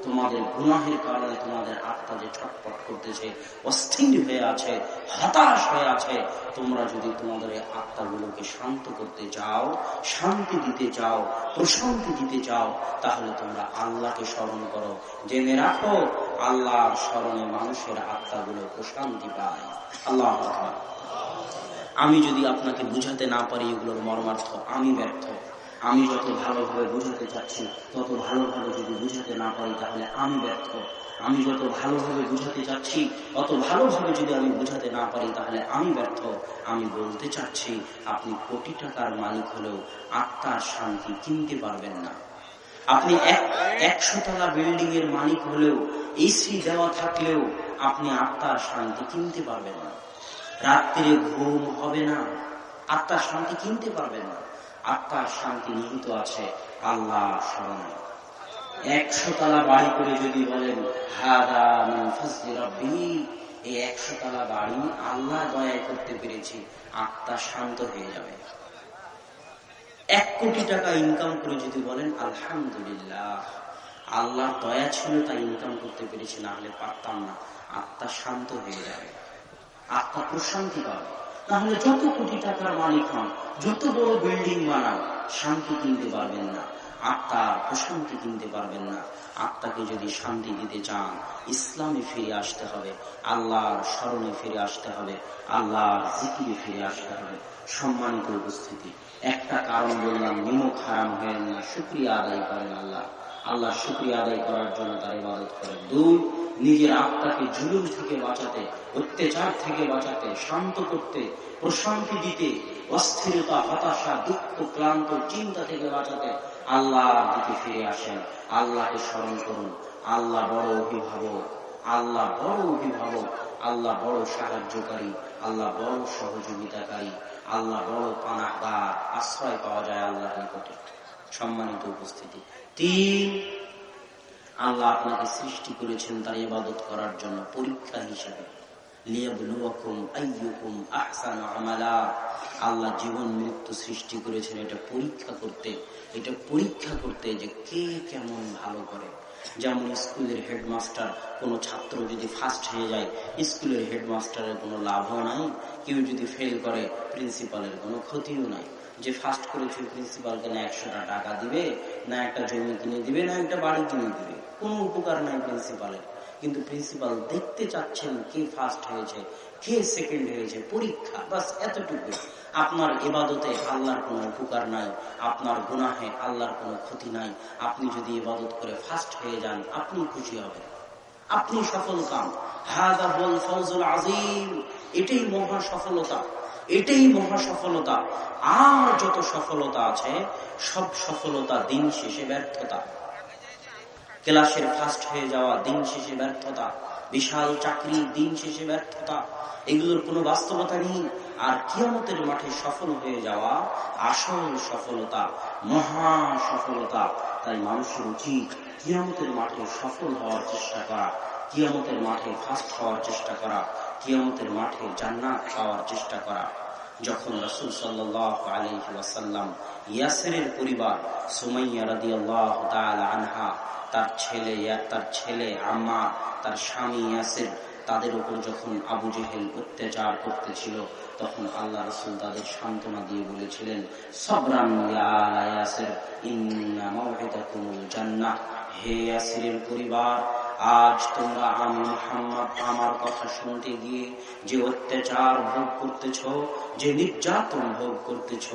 তোমাদের গুনাহের কারণে তোমাদের আত্মা যে ছটপট করতেছে, অস্থির হয়ে আছে, হতাশ হয়ে আছে, তোমরা যদি তোমাদের আত্মাগুলোকে শান্ত করতে চাও, শান্তি দিতে চাও, প্রশান্তি দিতে চাও, তাহলে তোমরা আল্লাহকে স্মরণ করো। জেনে রাখো, আল্লাহর স্মরণে মানুষের আত্মাগুলো প্রশান্তি পায়। আল্লাহ আমি যদি আপনাকে বুঝাতে না পারি এগুলোর মর্মার্থ, আমি ব্যর্থ। আমি যত ভালোভাবে বুঝাতে চাচ্ছি, তত ভালোভাবে যদি বুঝাতে না পারি, তাহলে আমি ব্যর্থ। আমি যত ভালোভাবে বুঝাতে চাচ্ছি অত ভালোভাবে যদি আমি বুঝাতে না পারি, তাহলে আমি ব্যর্থ। আমি বলতে চাচ্ছি, আপনি কোটি টাকার মালিক হলেও আত্মার শান্তি কিনতে পারবেন না। আপনি একশো তলা বিল্ডিং এর মালিক হলেও এসি দেওয়া থাকলেও আপনি আত্মার শান্তি কিনতে পারবেন না। রাত্রে ঘুম হবে না। আত্মার শান্তি কিনতে পারবেন না। আত্মার শান্তি নিহিত আছে। আল্লাহ স্মরণে। একশো তালা বাড়ি করে যদি বলেন এই একশো তালা বাড়ি আল্লাহ দয়া করতে পেরেছি, আত্মা শান্ত হয়ে যাবে। এক কোটি টাকা ইনকাম করে যদি বলেন, আলহামদুলিল্লাহ আল্লাহ দয়া ছিল তাই ইনকাম করতে পেরেছি, না হলে পারতাম না। আত্মা শান্ত হয়ে যাবে। আত্মা প্রশান্তি পাবে। তাহলে যত কোটি টাকার মালিক হন, যত বড় বিল্ডিং বানান, শান্তি কিনতে পারবেন না। আত্মার প্রশান্তি কিনতে পারবেন না। আত্মাকে যদি শান্তি দিতে চান, ইসলামে ফিরে আসতে হবে, আল্লাহর স্মরণে ফিরে আসতে হবে, আল্লাহর জিকিরে ফিরে আসতে হবে। সম্মানিত উপস্থিতি, একটা কারণ বললাম, নিমক হারাম হয়ে না, শুক্রিয়া আদায় করেন আল্লাহ। আল্লাহ শুক্রিয়া আদায় করার জন্য তার ইবাদত করেন দুই নিজের আত্মাকে জুলুম থেকে বাঁচাতে, অত্যাচার থেকে বাঁচাতে, শান্ত করতে, প্রশান্তি দিতে, অস্থিরতা, হতাশা, দুঃখ, ক্লান্ত, চিন্তা থেকে বাঁচাতে আল্লাহর দিকে ফিরে আসেন। আল্লাহকে স্মরণ করুন। আল্লাহ বড় অভিভাবক। আল্লাহ বড় অভিভাবক। আল্লাহ বড় সাহায্যকারী। আল্লাহ বড় সহযোগিতাকারী। আল্লাহ বড় পানাহার আশ্রয় পাওয়া যায় আল্লাহর নিকটে। সম্মানিত উপস্থিতি। তিন আল্লাহ আপনাকে সৃষ্টি করেছেন তার ইবাদত করার জন্য পরীক্ষা হিসেবে। আল্লাহ জীবন মৃত্যু সৃষ্টি করেছেন, এটা পরীক্ষা করতে, এটা পরীক্ষা করতে যে কে কেমন ভালো করে। যেমন স্কুলের হেডমাস্টার, কোনো ছাত্র যদি ফার্স্ট হয়ে যায়, স্কুলের হেডমাস্টারের কোনো লাভও নাই, কেউ যদি ফেল করে প্রিন্সিপালের কোনো ক্ষতিও নাই। যে ফার্স্ট করেছে প্রিন্সিপালকে না একশোটা টাকা দিবে, না একটা জমি কিনে দিবে, না একটা বাড়ি কিনে দিবে। কোনো উপকার নাই প্রিন্সিপালের কিন্তু প্রিন্সিপাল দেখতে চাচ্ছেন কে ফার্স্ট হয়েছে, কে সেকেন্ড হয়েছে, পরীক্ষা, বাস এতটুকু আপনার এবাদতে আল্লাহর কোনো উপকার নাই, আপনার গুনাহে আল্লাহর কোনো ক্ষতি নাই। আপনি যদি এবাদত করে ফার্স্ট হয়ে যান, আপনি খুশি হবেন। আপনি সফল কাম। ফৌজুল আজিম এটাই মহা সফলতা। এটাই মহা সফলতা। আর যত সফলতা আছে, সব সফলতা দিন শেষে ব্যর্থতা। ক্লাসের ফার্স্ট হয়ে যাওয়া দিন শেষে ব্যর্থতা। বিশাল চাকরি দিন শেষে ব্যর্থতা। এগুলোর কোনো বাস্তবতা নেই। আর কিয়ামতের মাঠে সফল হয়ে যাওয়া আসল সফলতা, মহা সফলতা। তাই মানুষের উচিত কিয়ামতের মাঠে সফল হওয়ার চেষ্টা করা, কিয়ামতের মাঠে ফার্স্ট হওয়ার চেষ্টা করা। কিয়ামতের মাঠে জান্নাত পাওয়ার চেষ্টা করা। যখন রসুল সাল্লাহ আলী ইয়াসেরের পরিবার সুমাইয়া আনহা, তার ছেলে তার ছেলে আম্মা, তার স্বামী ইয়াসের, তাদের উপর যখন আবু জেহেল অত্যাচার করতেছিল, তখন আল্লাহ রসুল তাদের সান্ত্বনা দিয়ে বলেছিলেন, সবরান হে ইয়াসিরের পরিবার আজ তোমরা আমি মোহাম্মদ আমার কথা শুনতে গিয়ে যে অত্যাচার ভোগ করতেছ, যে নির্যাতন ভোগ করতেছ,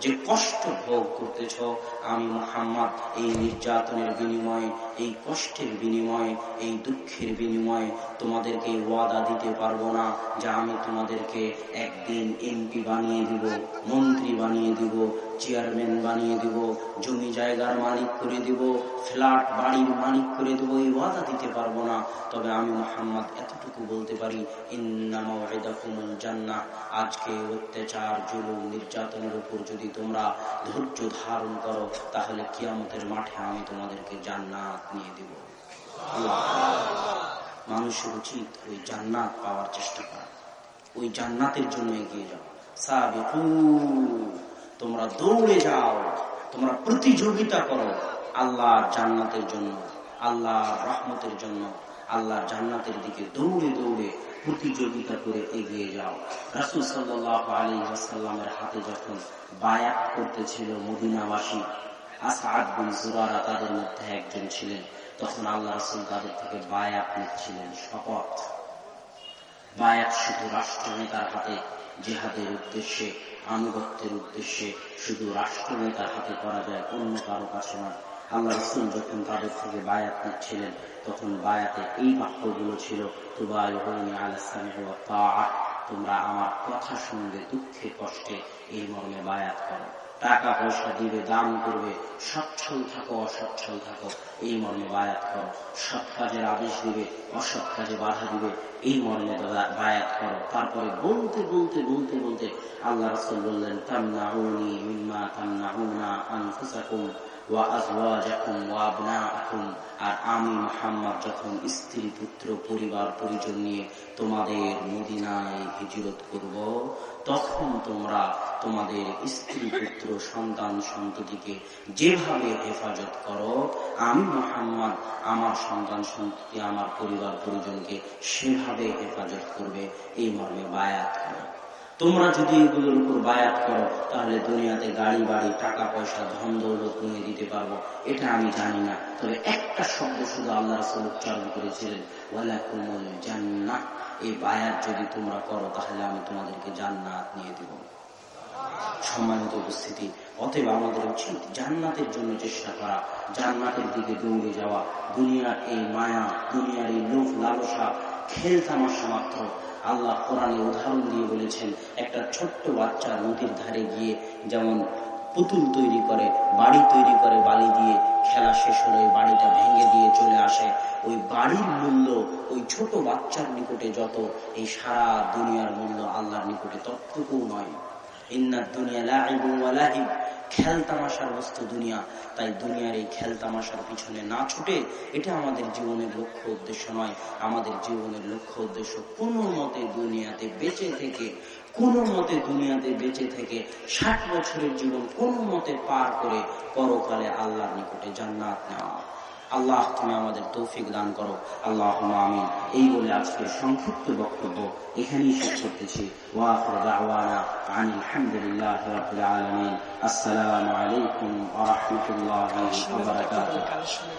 যে কষ্ট ভোগ করতেছ, আমি মোহাম্মদ এই নির্যাতনের বিনিময়ে এই কষ্টের বিনিময়ে, এই দুঃখের বিনিময়ে তোমাদেরকে ওয়াদা দিতে পারব না, যে আমি তোমাদেরকে একদিন এমপি বানিয়ে দিব, মন্ত্রী বানিয়ে দিব, চেয়ারম্যান বানিয়ে দিব, জমি জায়গার মালিক করে দিব, ফ্ল্যাট, বাড়ির মালিক করে দেবো, এই ওয়াদা দিতে পারব না। তবে আমি মোহাম্মদ এতটুকু বলতে পারি জান্না আজকে অত্যাচার, জুলুম, নির্যাতনের উপর যদি তোমরা ধৈর্য ধারণ করো, তাহলে কিয়ামতের মাঠে আমি তোমাদেরকে জান্নাত নিয়ে দিব। মানুষের উচিত ওই জান্নাত পাওয়ার চেষ্টা করা। ওই জান্নাতের জন্য এগিয়ে যাও তোমরা দৌড়ে যাও, তোমরা প্রতিযোগিতা করো আল্লাহ জান্নাতের জন্য আল্লাহ রহমতের জন্য। আল্লাহ জান্নাতের দিকে দৌড়ে দৌড়ে প্রতিযোগিতা করে এগিয়ে যাও। রাসুল সাল্লাহ আলী আসাল্লামের হাতে যখন বায়াত করতেছিল মদিনাবাসী তাদের মধ্যে একজন ছিলেন। তখন আল্লাহ রাসুল তাদের থেকে বায়াত নিচ্ছিলেন, শপথ। বায়াত শুধু রাষ্ট্রনেতার হাতে, জেহাদের উদ্দেশ্যে, আনুগত্যের উদ্দেশ্যে শুধু রাষ্ট্রনেতার হাতে করা যায়, অন্য কারও কাছে না আল্লাহ রসুল যখন তাদের থেকে বায়াত নিচ্ছিলেন, তখন বায়াতে এই বাক্যগুলো ছিল তোমরা আমার কথা শুনবে দুঃখে কষ্টে এই মর্মে বায়াত করো। টাকা পয়সা দিবে, দান করবে, সচ্ছল থাকো, অসচ্ছল থাকো, এই মর্মে বায়াত করো। সৎ কাজের আদেশ দিবে, অসৎ কাজে বাধা দিবে, এই মর্মে বায়াত করো। তারপরে বলতে বলতে বলতে বলতে আল্লাহ রসুল বললেন তান্না মিম্মা তান্না আনফুসাকুম। আমি মোহাম্মদ যখন স্ত্রী, পুত্র, পরিবার, পরিজন নিয়ে তোমাদের মদিনায় হিজরত করব, তখন তোমরা তোমাদের স্ত্রী, পুত্র, সন্তান, সন্ততিকে যেভাবে হেফাজত করো, আমি মোহাম্মদ আমার সন্তান, সন্ততি, আমার পরিবার, পরিজনকে সেভাবে হেফাজত করবে। এই মর্মে বায়াত করো। তোমরা যদি এগুলোর উপর বায়াত করো, তাহলে দুনিয়াতে গাড়ি, বাড়ি, টাকা, পয়সা, ধন, দৌলত নিয়ে দিতে পারব। এটা আমি জানি না। তবে একটা শব্দ শুধু আল্লাহ রসুল উচ্চারণ করেছিলেন ওয়ালা কুমল জান্নাত এই বায়াত যদি তোমরা করো, তাহলে আমি তোমাদেরকে জান্নাত নিয়ে দিব। সম্মানিত উপস্থিতি, অতএব আমাদের উচিত জান্নাতের জন্য চেষ্টা করা, জান্নাতের দিকে দৌড়ে যাওয়া, দুনিয়ার এই মায়া, দুনিয়ার এই লোভ, লালসা খেল তামাশা মাত্র আল্লাহ কোরআনে উদাহরণ দিয়ে বলেছেন, একটা ছোট্ট বাচ্চা নদীর ধারে গিয়ে যেমন পুতুল তৈরি করে, বাড়ি তৈরি করে, বালি দিয়ে খেলা শেষ হলে বাড়িটা ভেঙে দিয়ে চলে আসে। ওই বাড়ির মূল্য, ওই ছোট বাচ্চার নিকটে যত, এই সারা দুনিয়ার মূল্য আল্লাহর নিকটে ততটুকু নয়। খেল তামাশার দুনিয়া। তাই দুনিয়ার এই খেল তামাশার পিছনে না ছুটে এটা আমাদের জীবনের লক্ষ্য উদ্দেশ্য নয়। আমাদের জীবনের লক্ষ্য উদ্দেশ্য কোন মতে দুনিয়াতে বেঁচে থেকে, কোন মতে দুনিয়াতে বেঁচে থেকে ষাট বছরের জীবন কোন মতে পার করে পরকালে আল্লাহর নিকটে জান্নাত নেওয়া। আল্লাহ তুমি আমাদের তৌফিক দান করো। আল্লাহ আমিন। এই বলে আজকের সংক্ষিপ্ত বক্তব্য এখানেই শেষ করতেছি। আলহামদুলিল্লাহ আসসালামু আলাইকুম বারাকাতুহু।